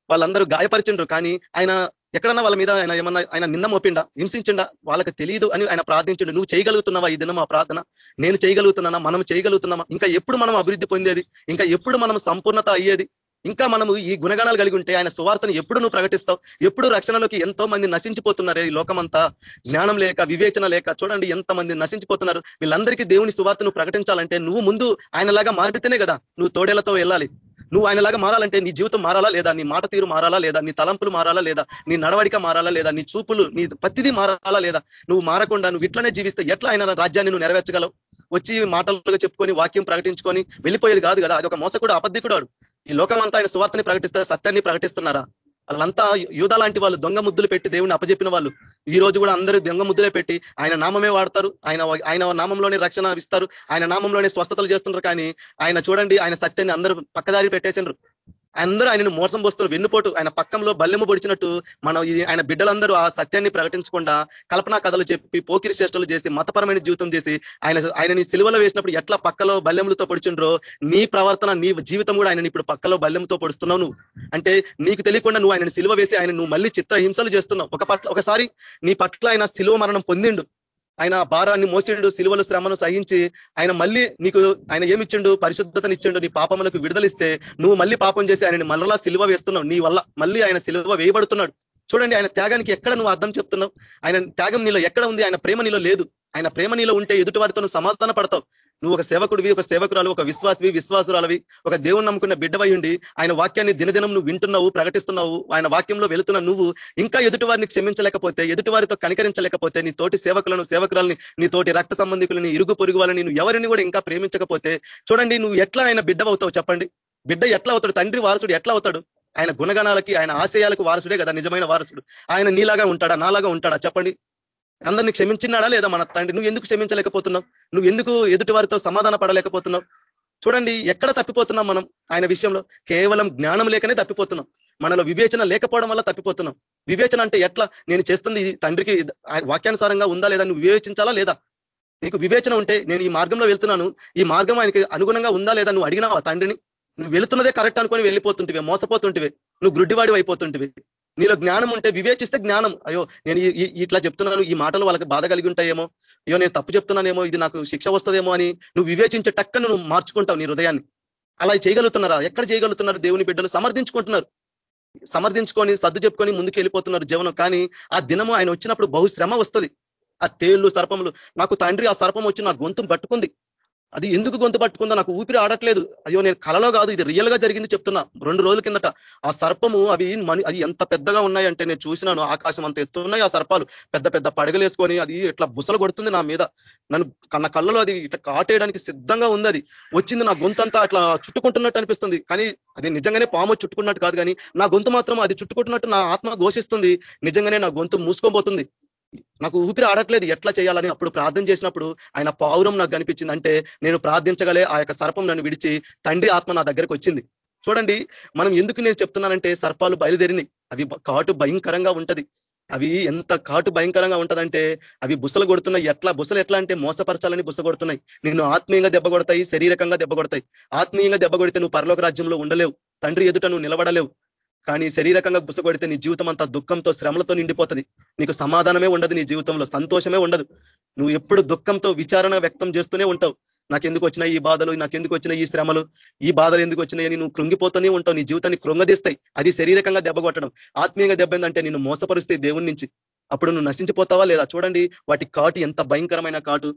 వాళ్ళందరూ గాయపరిచిండ్రు. కానీ ఆయన ఎక్కడన్నా వాళ్ళ మీద ఆయన ఏమన్నా ఆయన నింద మోపిండా హింసించిండా? వాళ్ళకి తెలియదు అని ఆయన ప్రార్థించండు. నువ్వు చేయగలుగుతున్నావా ఈ దినం ఆ ప్రార్థన? నేను చేయగలుగుతున్నానా? మనం చేయగలుగుతున్నామా? ఇంకా ఎప్పుడు మనం అభివృద్ధి పొందేది? ఇంకా ఎప్పుడు మనం సంపూర్ణత అయ్యేది? ఇంకా మనము ఈ గుణగణాలు కలిగి ఉంటే ఆయన సువార్తను ఎప్పుడు నువ్వు ప్రకటిస్తావు? ఎప్పుడు రక్షణలోకి ఎంతో మంది నశించిపోతున్నారు ఈ లోకమంతా? జ్ఞానం లేక వివేచన లేక చూడండి ఎంత మంది నశించిపోతున్నారు. వీళ్ళందరికీ దేవుని సువార్తను ప్రకటించాలంటే నువ్వు ముందు ఆయనలాగా మారితేనే కదా నువ్వు తోడేలతో వెళ్ళాలి. నువ్వు ఆయనలాగా మారాలంటే నీ జీవితం మారాలా లేదా? నీ మాట తీరు మారాలా లేదా? నీ తలంపులు మారాలా లేదా? నీ నడవడిక మారాలా లేదా? నీ చూపులు నీ పత్తిది మారాలా లేదా? నువ్వు మారకుండా నువ్వు ఇట్లనే జీవిస్తే ఎట్లా ఆయన రాజ్యాన్ని నువ్వు నెరవేర్చగలవు? వచ్చి మాటలుగా చెప్పుకొని వాక్యం ప్రకటించుకొని వెళ్ళిపోయేది కాదు కదా అది ఒక మోసకుడు అబద్ధికుడు ఈ లోకం ఆయన సువార్తని ప్రకటిస్తారు సత్యాన్ని ప్రకటిస్తున్నారా? వాళ్ళంతా యూధ లాంటి వాళ్ళు దొంగ ముద్దులు పెట్టి దేవుని అప్పజెప్పిన వాళ్ళు. ఈ రోజు కూడా అందరూ దొంగ ముద్దులే పెట్టి ఆయన నామమే వాడతారు. ఆయన ఆయన నామంలోనే రక్షణ ఇస్తారు. ఆయన నామంలోనే స్వస్థతలు చేస్తున్నారు కానీ ఆయన చూడండి ఆయన సత్యాన్ని అందరూ పక్కదారి పెట్టేసినారు అందరూ ఆయనను మోసం పోస్తున్నారు. వెన్నుపోటు ఆయన పక్కంలో బల్లెము పొడిచినట్టు మనం ఆయన బిడ్డలందరూ ఆ సత్యాన్ని ప్రకటించకుండా కల్పనా కథలు చెప్పి పోకిరి చేష్టలు చేసి మతపరమైన జీవితం చేసి ఆయన ఆయనని సిలువలో వేసినప్పుడు ఎట్లా పక్కలో బల్లెములతో పొడిచిండ్రో నీ ప్రవర్తన నీ జీవితం కూడా ఆయనని ఇప్పుడు పక్కలో బల్లెముతో పొడుస్తున్నావు నువ్వు. అంటే నీకు తెలియకుండా నువ్వు ఆయనని సిలువ వేసి ఆయన నువ్వు మళ్ళీ చిత్రహింసలు చేస్తున్నావు. ఒక పట్ల ఒకసారి నీ పట్ల ఆయన సిలువ మరణం పొందిండు. ఆయన భారాన్ని మోసిండు సిలువల శ్రమను సహించి ఆయన మళ్ళీ నీకు ఆయన ఏమిచ్చిండు? పరిశుద్ధతనిచ్చిండు నీ పాపములకు విడుదలిస్తే నువ్వు మళ్ళీ పాపం చేసి ఆయనని మళ్ళలా సిలువ వేస్తున్నావు. నీ వల్ల మళ్ళీ ఆయన సిలువ వేయబడుతున్నాడు. చూడండి ఆయన త్యాగానికి ఎక్కడ నువ్వు అర్థం చెప్తున్నావు? ఆయన త్యాగం నీలో ఎక్కడ ఉంది? ఆయన ప్రేమ నీలో లేదు. ఆయన ప్రేమ నీలో ఉంటే ఎదుటి వారితో సమాధాన పడతావు నువ్వు ఒక సేవకుడివి ఒక సేవకురాలు ఒక విశ్వాసవి విశ్వాసురాలవి. ఒక దేవుని నమ్ముకున్న బిడ్డవై ఉండి ఆయన వాక్యాన్ని దినదినం నువ్వు వింటున్నావు ప్రకటిస్తున్నావు ఆయన వాక్యంలో వెళుతున్న నువ్వు ఇంకా ఎదుటి వారిని క్షమించలేకపోతే ఎదుటి వారితో కనికరించలేకపోతే నీ తోటి సేవకులను సేవకురాలని నీ తోటి రక్త సంబంధికులని ఇరుగు పొరుగు వాళ్ళని నువ్వు ఎవరిని కూడా ఇంకా ప్రేమించకపోతే చూడండి నువ్వు ఎట్లా ఆయన బిడ్డవవుతావు చెప్పండి. బిడ్డ ఎట్లా అవుతాడు? తండ్రి వారసుడు ఎట్లా అవుతాడు? ఆయన గుణగణాలకి ఆయన ఆశయాలకు వారసుడే కదా నిజమైన వారసుడు. ఆయన నీలాగా ఉంటాడా? నాలాగా ఉంటాడా? చెప్పండి. అందరినీ క్షమించినాడా లేదా మన తండ్రి? నువ్వు ఎందుకు క్షమించలేకపోతున్నావు? నువ్వు ఎందుకు ఎదుటి వారితో సమాధాన పడలేకపోతున్నావు? చూడండి ఎక్కడ తప్పిపోతున్నాం మనం ఆయన విషయంలో? కేవలం జ్ఞానం లేకనే తప్పిపోతున్నాం. మనలో వివేచన లేకపోవడం వల్ల తప్పిపోతున్నాం. వివేచన అంటే ఎట్లా? నేను చేస్తుంది తండ్రికి వాక్యానుసారంగా ఉందా లేదా? నువ్వు వివేచించాలా లేదా? నీకు వివేచన ఉంటే నేను ఈ మార్గంలో వెళ్తున్నాను. ఈ మార్గం ఆయనకి అనుగుణంగా ఉందా లేదా నువ్వు అడిగినావా తండ్రిని? నువ్వు వెళుతున్నదే కరెక్ట్ అనుకొని వెళ్ళిపోతుంటివే మోసపోతుంటివే. నువ్వు గ్రుడ్డివాడి అయిపోతుంటివి నీలో జ్ఞానం ఉంటే వివేచిస్తే జ్ఞానం. అయ్యో నేను ఇట్లా చెప్తున్నాను ఈ మాటలు వాళ్ళకి బాధ కలిగి ఉంటాయేమో. అయ్యో నేను తప్పు చెప్తున్నానేమో ఇది నాకు శిక్ష వస్తుందేమో అని నువ్వు వివేచించే టక్కను నువ్వు మార్చుకుంటావు నీ హృదయాన్ని. అలా చేయగలుగుతున్నారా? ఎక్కడ చేయగలుగుతున్నారు దేవుని బిడ్డలు? సమర్థించుకుంటున్నారు. సమర్థించుకొని సర్దు చెప్పుకొని ముందుకు వెళ్ళిపోతున్నారు జీవనం. కానీ ఆ దినము ఆయన వచ్చినప్పుడు బహుశ్రమ వస్తుంది. ఆ తేళ్ళు సర్పములు. నాకు తండ్రి ఆ సర్పం వచ్చి నా గొంతును పట్టుకుంది. అది ఎందుకు గొంతు పట్టుకుందో నాకు ఊపిరి ఆడట్లేదు. అయ్యో నేను కలలో కాదు ఇది రియల్గా జరిగింది చెప్తున్నా. రెండు రోజుల కిందట ఆ సర్పము అవి మని అది ఎంత పెద్దగా ఉన్నాయంటే నేను చూసినాను. ఆకాశం అంత ఎత్తున్నాయి ఆ సర్పాలు. పెద్ద పెద్ద పడగలేసుకొని అది ఇట్లా బుసలు కొడుతుంది నా మీద. నన్ను కన్న కళ్ళలో అది ఇట్లా కాటేయడానికి సిద్ధంగా ఉంది అది. వచ్చింది నా గొంతంతా అట్లా చుట్టుకుంటున్నట్టు అనిపిస్తుంది. కానీ అది నిజంగానే పాము చుట్టుకున్నట్టు కాదు కానీ నా గొంతు మాత్రం అది చుట్టుకుంటున్నట్టు నా ఆత్మ ఘోషిస్తుంది. నిజంగానే నా గొంతు మూసుకోబోతుంది నాకు ఊపిరి ఆడట్లేదు. ఎట్లా చేయాలని అప్పుడు ప్రార్థన చేసినప్పుడు ఆయన పావురం నాకు కనిపించింది. అంటే నేను ప్రార్థించగలే ఆ యొక్క సర్పం నన్ను విడిచి తండ్రి ఆత్మ నా దగ్గరకు వచ్చింది. చూడండి మనం ఎందుకు నేను చెప్తున్నానంటే సర్పాలు బయలుదేరినాయి. అవి కాటు భయంకరంగా ఉంటది. అవి ఎంత కాటు భయంకరంగా ఉంటదంటే అవి బుసలు కొడుతున్నాయి. ఎట్లా బుసలు ఎట్లా అంటే మోసపరచాలని బుస కొడుతున్నాయి. నిన్ను ఆత్మీయంగా దెబ్బ కొడతాయి శరీరకంగా దెబ్బ కొడతాయి. ఆత్మీయంగా దెబ్బ కొడితే నువ్వు పరలోక రాజ్యంలో ఉండలేవు. తండ్రి ఎదుట నువ్వు నిలబడలేవు. కానీ శరీరకంగా గుసగొడితే నీ జీవితం అంతా దుఃఖంతో శ్రమలతో నిండిపోతుంది. నీకు సమాధానమే ఉండదు నీ జీవితంలో సంతోషమే ఉండదు. నువ్వు ఎప్పుడు దుఃఖంతో విచారణ వ్యక్తం చేస్తూనే ఉంటావు. నాకెందుకు వచ్చిన ఈ బాధలు నాకెందుకు వచ్చిన ఈ శ్రమలు? ఈ బాధలు ఎందుకు వచ్చినాయని నువ్వు కృంగిపోతూనే ఉంటావు. నీ జీవితాన్ని కృంగదీస్తాయి. అది శరీరకంగా దెబ్బ కొట్టడం. ఆత్మీయంగా దెబ్బ ఏంటంటే నిన్ను మోసపరుస్తే దేవుడి నుంచి. అప్పుడు నువ్వు నశించిపోతావా లేదా? చూడండి వాటి కాటు ఎంత భయంకరమైన కాటు.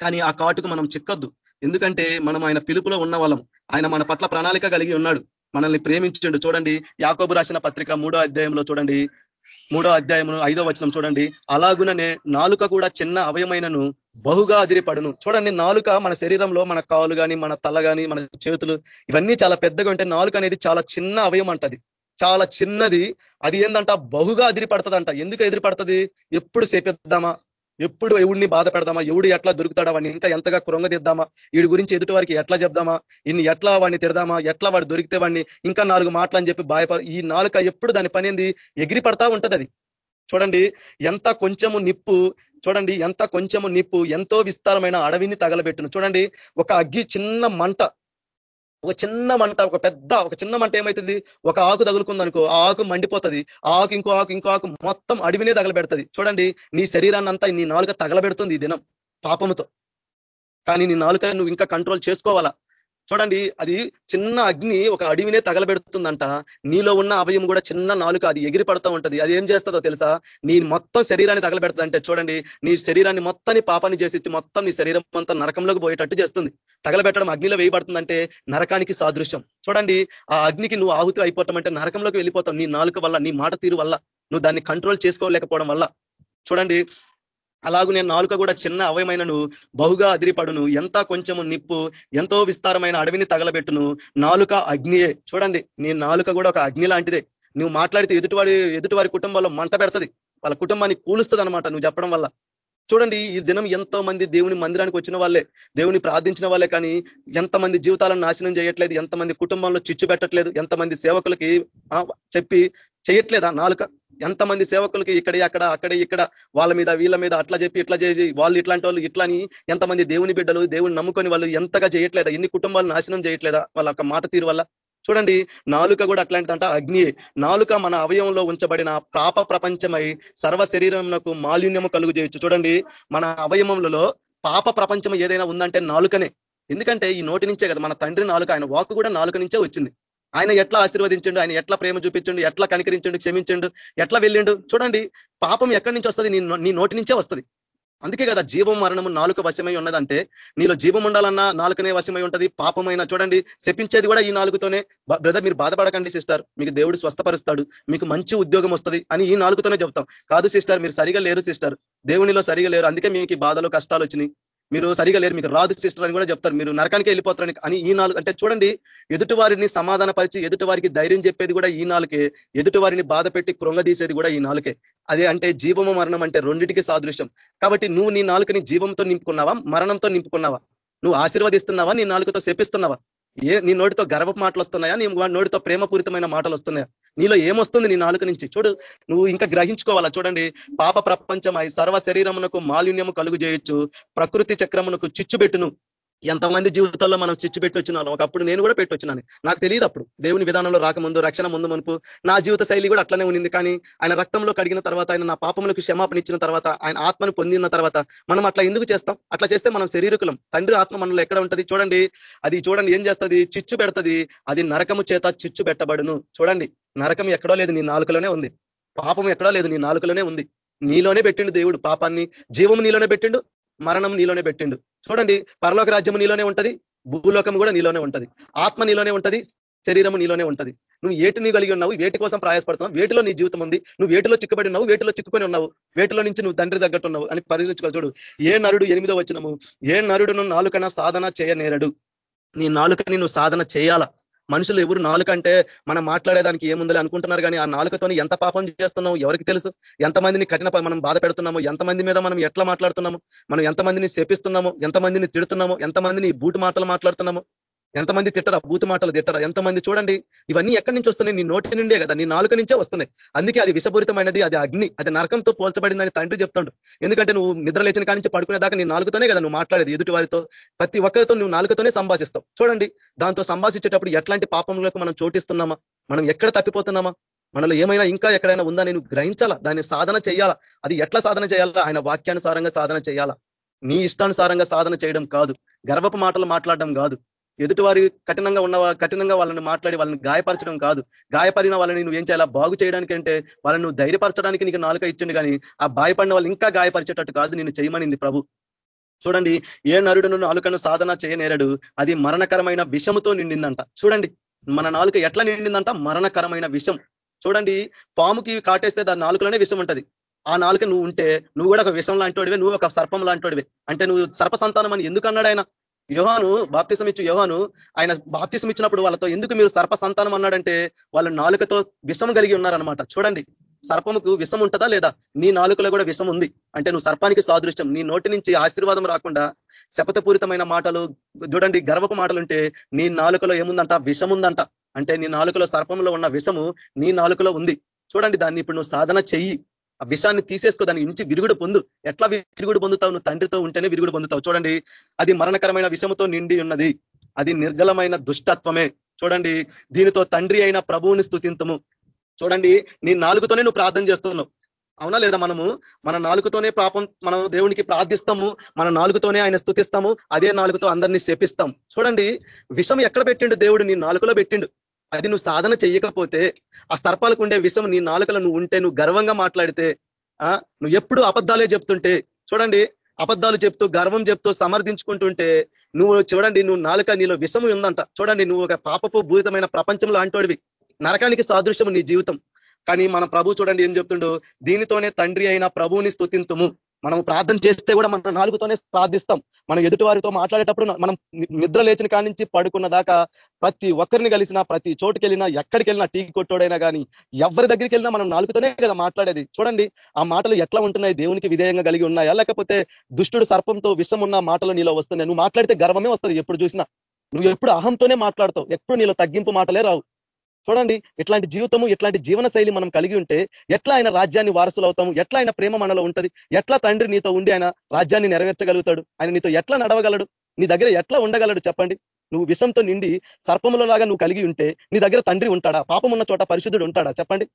కానీ ఆ కాటుకు మనం చిక్కద్దు. ఎందుకంటే మనం ఆయన పిలుపులో ఉన్న వాళ్ళం ఆయన మన పట్ల ప్రణాళిక కలిగి ఉన్నాడు. మనల్ని ప్రేమించండు చూడండి యాకోబు రాసిన పత్రిక మూడో అధ్యాయంలో చూడండి. మూడో అధ్యాయమును ఐదో వచనం చూడండి. అలాగుననే నాలుక కూడా చిన్న అవయమైనను బహుగా అదిరిపడును. చూడండి నాలుక మన శరీరంలో మన కాలు కానీ మన తల కానీ మన చేతులు ఇవన్నీ చాలా పెద్దగా ఉంటే నాలుక అనేది చాలా చిన్న అవయం అంటది. చాలా చిన్నది. అది ఏందంట? బహుగా అదిరిపడుతుందంట. ఎందుకు ఎదిరిపడుతుంది ఎప్పుడు సేపెద్దామా? ఎప్పుడు ఎవడిని బాధ పెడదామా? ఎవడు ఎట్లా దొరుకుతాడా? వాడిని ఇంకా ఎంతగా కృంగదిద్దామా వీడి గురించి ఎదుటి వారికి ఎట్లా చెప్దామా? ఇన్ని ఎట్లా వాడిని తిడదామా? ఎట్లా వాడు దొరికితే వాడిని? ఇంకా నాలుగు మాటలు అని చెప్పి భయపడ ఈ నాలుక ఎప్పుడు దాని పని ఎగిరి పడతా ఉంటది అది. చూడండి ఎంత కొంచెము నిప్పు చూడండి ఎంత కొంచెము నిప్పు ఎంతో విస్తారమైన అడవిని తగలబెట్టును. చూడండి ఒక అగ్గి చిన్న మంట ఒక చిన్న మంట ఒక పెద్ద ఒక చిన్న మంట ఏమవుతుంది ఒక ఆకు తగులుకుందనుకో ఆ ఆకు మండిపోతుంది. ఆకు ఇంకో ఆకు ఇంకో ఆకు మొత్తం అడవినే తగలబెడుతుంది. చూడండి నీ శరీరాన్ని అంతా నీ నాలుక తగలబెడుతుంది ఈ దినం పాపముతో. కానీ నీ నాలుక నువ్వు ఇంకా కంట్రోల్ చేసుకోవాలా? చూడండి అది చిన్న అగ్ని ఒక అడవినే తగలబెడుతుందంట. నీలో ఉన్న అవయం కూడా చిన్న నాలుక అది ఎగిరి పడుతూ ఉంటది. అది ఏం చేస్తుందో తెలుసా? నీ మొత్తం శరీరాన్ని తగలబెడుతుందంటే చూడండి నీ శరీరాన్ని మొత్తాన్ని పాపాన్ని చేసి మొత్తం నీ శరీరం అంతా నరకంలోకి పోయేటట్టు చేస్తుంది. తగలబెట్టడం అగ్నిలో వేయబడుతుందంటే నరకానికి సాదృశ్యం. చూడండి ఆ అగ్నికి నువ్వు ఆహుతి అయిపోవటం అంటే నరకంలోకి వెళ్ళిపోతావు. నీ నాలుక వల్ల నీ మాట తీరు వల్ల నువ్వు దాన్ని కంట్రోల్ చేసుకోలేకపోవడం వల్ల. చూడండి అలాగూ నేను నాలుక కూడా చిన్న అవయమైనను బహుగా అదిరిపడును. ఎంత కొంచెము నిప్పు ఎంతో విస్తారమైన అడవిని తగలబెట్టును. నాలుక అగ్నియే. చూడండి నీ నాలుక కూడా ఒక అగ్ని లాంటిదే. నువ్వు మాట్లాడితే ఎదుటివాడి ఎదుటివారి కుటుంబంలో మంట పెడతది. వాళ్ళ కుటుంబాన్ని కూలుస్తుంది అనమాట నువ్వు చెప్పడం వల్ల. చూడండి ఈ దినం ఎంతో మంది దేవుని మందిరానికి వచ్చిన వాళ్ళే దేవుని ప్రార్థించిన వాళ్ళే కానీ ఎంతమంది జీవితాలను నాశనం చేయట్లేదు ఎంతమంది కుటుంబంలో చిచ్చు పెట్టట్లేదు ఎంతమంది సేవకులకి చెప్పి చేయట్లేదా నాలుక? ఎంతమంది సేవకులకి ఇక్కడ అక్కడ అక్కడ ఇక్కడ వాళ్ళ మీద వీళ్ళ మీద అట్లా చెప్పి ఇట్లా చేసి వాళ్ళు ఇట్లాంటి వాళ్ళు ఇట్లని ఎంతమంది దేవుని బిడ్డలు దేవుని నమ్ముకొని వాళ్ళు ఎంతగా చేయట్లేదా ఎన్ని కుటుంబాలు నాశనం చేయట్లేదా వాళ్ళ మాట తీరు వల్ల? చూడండి నాలుక కూడా అట్లాంటిదంట. అగ్ని నాలుక మన అవయంలో ఉంచబడిన పాప ప్రపంచమై సర్వ శరీరంకు మాలిన్యము కలుగు చేయొచ్చు. చూడండి మన అవయవములలో పాప ప్రపంచం ఏదైనా ఉందంటే నాలుకనే. ఎందుకంటే ఈ నోటి నుంచే కదా మన తండ్రి నాలుక ఆయన వాక్ కూడా నాలుక నుంచే వచ్చింది. ఆయన ఎట్లా ఆశీర్వదించండు ఆయన ఎట్లా ప్రేమ చూపించండు ఎట్లా కనికరించండు క్షమించండు ఎట్లా వెళ్ళిండు? చూడండి పాపం ఎక్కడి నుంచి వస్తుంది? నీ నోటి నుంచే వస్తుంది. అందుకే కదా జీవం మరణము నాలుక వశమై ఉన్నదంటే నీలో జీవం ఉండాలన్నా నాలుకనే వశమై ఉంటది పాపమైన. చూడండి శపించేది కూడా ఈ నాలుగుతోనే. బ్రదర్ మీరు బాధపడకండి సిస్టర్ మీకు దేవుడు స్వస్థపరుస్తాడు. మీకు మంచి ఉద్యోగం వస్తుంది అని ఈ నాలుగుతోనే చెప్తాం. కాదు సిస్టర్ మీరు సరిగా లేరు సిస్టర్ దేవునిలో సరిగా లేరు. అందుకే మీకు బాధలు కష్టాలు వచ్చినాయి. మీరు సరిగా లేరు మీకు రాదు సిస్టర్ అని కూడా చెప్తారు. మీరు నరకానికి వెళ్ళిపోతారని అని ఈ నాలుగు అంటే చూడండి ఎదుటి వారిని సమాధానపరిచి ఎదుటి వారికి ధైర్యం చెప్పేది కూడా ఈ నాలుకే ఎదుటి వారిని బాధ పెట్టి కృంగదీసేది కూడా ఈ నాలుకే. అదే అంటే జీవము మరణం అంటే రెండింటికి సాదృశ్యం. కాబట్టి నువ్వు నీ నాలుకని జీవంతో నింపుకున్నావా మరణంతో నింపుకున్నావా? నువ్వు ఆశీర్వదిస్తున్నావా నీ నాలుకతో శపిస్తున్నావా? ఏ నీ నోటితో గర్వ మాటలు వస్తున్నాయా నీ నోటితో ప్రేమపూరితమైన మాటలు వస్తున్నాయా? నీలో ఏమొస్తుంది నీ నాలుక నుంచి? చూడు నువ్వు ఇంకా గ్రహించుకోవాలా? చూడండి పాప ప్రపంచమై సర్వ శరీరమునకు మాలిన్యము కలుగు చేయొచ్చు ప్రకృతి చక్రమునకు చిచ్చుబెట్టును ఎంతమంది జీవితాల్లో మనం చిచ్చు పెట్టి వచ్చినాను ఒకప్పుడు నేను కూడా పెట్టి వచ్చినాను. నాకు తెలియదు అప్పుడు. దేవుని విధానంలో రాకముందు రక్షణ ముందు మునుపు నా జీవిత శైలి కూడా అట్లనే ఉంది కానీ ఆయన రక్తంలో కడిగిన తర్వాత ఆయన నా పాపములకు క్షమాపణ ఇచ్చిన తర్వాత ఆయన ఆత్మను పొందిన తర్వాత మనం అట్లా ఎందుకు చేస్తాం? అట్లా చేస్తే మనం శరీరకులం. తండ్రి ఆత్మ మనలో ఎక్కడ ఉంటది? చూడండి అది చూడండి ఏం చేస్తుంది? చిచ్చు పెడతది. అది నరకము చేత చిచ్చు పెట్టబడును. చూడండి. నరకం ఎక్కడో లేదు నీ నాలుకలోనే ఉంది. పాపం ఎక్కడో లేదు నీ నాలుకలోనే ఉంది. నీలోనే పెట్టిండు దేవుడు పాపాన్ని. జీవం నీలోనే పెట్టిండు మరణం నీలోనే పెట్టిండు. చూడండి పరలోక రాజ్యం నీలోనే ఉంటది భూలోకం కూడా నీలోనే ఉంటది. ఆత్మ నీలోనే ఉంటది శరీరము నీలోనే ఉంటది. నువ్వు ఏటిని కలిగి ఉన్నావు? వేటి కోసం ప్రయాసపడుతున్నావు? వేటిలో నీ జీవితం ఉంది? నువ్వు వేటిలో చిక్కుబడి ఉన్నావు? వేటిలో చిక్కుకొని ఉన్నావు? వేటిలో నుంచి నువ్వు తండ్రి తగ్గట్టు ఉన్నావు అని పరిశీలించుకో చూడు. ఏ నరుడు ఎనిమిదో వచ్చినము ఏ నరుడును నాలుకన సాధన చేయనేరడు. నీ నాలుకని నువ్వు సాధన చేయాలా? మనుషులు ఎవరు నాలుక అంటే మనం మాట్లాడేదానికి ఏముందని అనుకుంటున్నారు కానీ ఆ నాలుకతోని ఎంత పాపం చేస్తున్నాం ఎవరికి తెలుసు? ఎంతమందిని కఠిన మనం బాధ పెడుతున్నాము? ఎంతమంది మీద మనం ఎట్లా మాట్లాడుతున్నాము? మనం ఎంతమందిని శపిస్తున్నాము? ఎంతమందిని తిడుతున్నాము? ఎంతమందిని బూటు మాటలు మాట్లాడుతున్నాము? ఎంతమంది తిట్టరా? భూతి మాటలు తిట్టరా? ఎంతమంది చూడండి ఇవన్నీ ఎక్కడి నుంచి వస్తున్నాయి? నీ నోటి నుండే కదా నీ నాలుక నుంచే వస్తున్నాయి. అందుకే అది విషపూరితమైనది అది అగ్ని అది నరకంతో పోల్చబడిందని తండ్రి చెప్తాడు. ఎందుకంటే నువ్వు నిద్ర లేచిన కానించి పడుకునేదాకా నీ నాలుగుతోనే కదా నువ్వు మాట్లాడేది ఎదుటి వారితో. ప్రతి ఒక్కరితో నువ్వు నాలుగుతోనే సంభాషిస్తావు. చూడండి దాంతో సంభాషించేటప్పుడు ఎట్లాంటి పాపంలోకి మనం చోటిస్తున్నామా? మనం ఎక్కడ తప్పిపోతున్నామా? మనలో ఏమైనా ఇంకా ఎక్కడైనా ఉందా? నేను గ్రహించాలా? దాన్ని సాధన చేయాలా? అది ఎట్లా సాధన చేయాలా? ఆయన వాక్యానుసారంగా సాధన చేయాలా? నీ ఇష్టానుసారంగా సాధన చేయడం కాదు. గర్వపు మాటలు మాట్లాడడం కాదు. ఎదుటివారి కఠినంగా ఉన్న కఠినంగా వాళ్ళని మాట్లాడి వాళ్ళని గాయపరచడం కాదు. గాయపడిన వాళ్ళని నువ్వు ఏం చేయాలా? బాగు చేయడానికి అంటే వాళ్ళని నువ్వు ధైర్యపరచడానికి నీకు నాలుక ఇచ్చిండు కానీ ఆ గాయపడిన వాళ్ళు ఇంకా గాయపరిచేటట్టు కాదు నేను చేయమనింది ప్రభు. చూడండి ఏ నరుడును నాలుకను సాధన చేయనేరడు అది మరణకరమైన విషముతో నిండిందంట. చూడండి మన నాలుక ఎట్లా నిండిందంట? మరణకరమైన విషం. చూడండి పాముకి కాటేస్తే దాని నాలుకలోనే విషం ఉంటది. ఆ నాలుక నువ్వు ఉంటే నువ్వు కూడా ఒక విషం లాంటివాడివే నువ్వు ఒక సర్పం లాంటివాడివే అంటే నువ్వు సర్ప సంతానం అని ఎందుకు అన్నాడు ఆయన? యోహాను బాప్తిసం ఇచ్చు యోహాను ఆయన బాప్తిసం ఇచ్చినప్పుడు వాళ్ళతో ఎందుకు మీరు సర్ప సంతానం అన్నాడంటే వాళ్ళు నాలుకతో విషం కలిగి ఉన్నారనమాట చూడండి సర్పముకు విషం ఉంటుందా లేదా? నీ నాలుకలో కూడా విషం ఉంది. అంటే నువ్వు సర్పానికి సాదృశ్యం నీ నోటి నుంచి ఆశీర్వాదం రాకుండా శపథపూరితమైన మాటలు చూడండి గర్వపు మాటలుంటే నీ నాలుకలో ఏముందంట? విషం ఉందంట అంటే నీ నాలుకలో సర్పంలో ఉన్న విషము నీ నాలుకలో ఉంది. చూడండి దాన్ని ఇప్పుడు నువ్వు సాధన చెయ్యి. ఆ విషాన్ని తీసేసుకో దాని నుంచి విరుగుడు పొందు. ఎట్లా విరుగుడు పొందుతావు? నువ్వు తండ్రితో ఉంటేనే విరుగుడు పొందుతావు. చూడండి అది మరణకరమైన విషముతో నిండి ఉన్నది. అది నిర్గలమైన దుష్టత్వమే. చూడండి దీనితో తండ్రి అయిన ప్రభువుని స్థుతింతము చూడండి నీ నాలుగుతోనే నువ్వు ప్రార్థన చేస్తున్నావు. అవునా లేదా మనము? మన నాలుగుతోనే పాపం మనం దేవునికి ప్రార్థిస్తాము. మన నాలుగుతోనే ఆయన స్థుతిస్తాము అదే నాలుగుతో అందరినీ శపిస్తాం. చూడండి విషం ఎక్కడ పెట్టిండు దేవుడు? నీ నాలుగులో పెట్టిండు. అది నువ్వు సాధన చెయ్యకపోతే ఆ సర్పాలకు ఉండే విషయం నీ నాలుకలో నువ్వు ఉంటే నువ్వు గర్వంగా మాట్లాడితే నువ్వు ఎప్పుడు అబద్ధాలే చెప్తుంటే చూడండి అబద్ధాలు చెప్తూ గర్వం చెప్తూ సమర్థించుకుంటుంటే నువ్వు చూడండి నువ్వు నాలుక నీలో విషము ఉందంట. చూడండి నువ్వు ఒక పాపపు భూతమైన ప్రపంచంలో అంటోడివి. నరకానికి సాదృశ్యము నీ జీవితం. కానీ మన ప్రభు చూడండి ఏం చెప్తుండో? దీనితోనే తండ్రి అయిన ప్రభువుని స్థుతింతుము మనం ప్రార్థన చేస్తే కూడా మన నాలుగుతోనే ప్రార్థిస్తాం. మనం ఎదుటి వారితో మాట్లాడేటప్పుడు మనం నిద్ర లేచిన కాడి నుంచి పడుకున్న దాకా ప్రతి ఒక్కరిని కలిసినా ప్రతి చోటుకి వెళ్ళినా ఎక్కడికి వెళ్ళినా టీ కొట్టోడైనా కానీ ఎవరి దగ్గరికి వెళ్ళినా మనం నాలుగుతోనే కదా మాట్లాడేది. చూడండి ఆ మాటలు ఎట్లా ఉంటున్నాయి? దేవునికి విధేయంగా కలిగి ఉన్నాయా? లేకపోతే దుష్టుడు సర్పంతో విషం ఉన్న మాటలు నీలో వస్తున్నాయి? నువ్వు మాట్లాడితే గర్వమే వస్తుంది. ఎప్పుడు చూసినా. నువ్వు ఎప్పుడు అహంతోనే మాట్లాడతావు. ఎప్పుడు నీలో తగ్గింపు మాటలే రావు. చూడండి ఇట్లాంటి జీవితము ఇట్లాంటి జీవన శైలి మనం కలిగి ఉంటే ఎట్లా ఆయన రాజ్యాన్ని వారసులు అవుతాము? ఎట్లా ఆయన ప్రేమ మనలో ఉంటది? ఎట్లా తండ్రి నీతో ఉండి ఆయన రాజ్యాన్ని నెరవేర్చగలుగుతాడు? ఆయన నీతో ఎట్లా నడవగలడు? నీ దగ్గర ఎట్లా ఉండగలడు చెప్పండి? నువ్వు విషంతో నిండి సర్పముల లాగా నువ్వు కలిగి ఉంటే నీ దగ్గర తండ్రి ఉంటాడా? పాపం ఉన్న చోట పరిశుద్ధుడు ఉంటాడా చెప్పండి?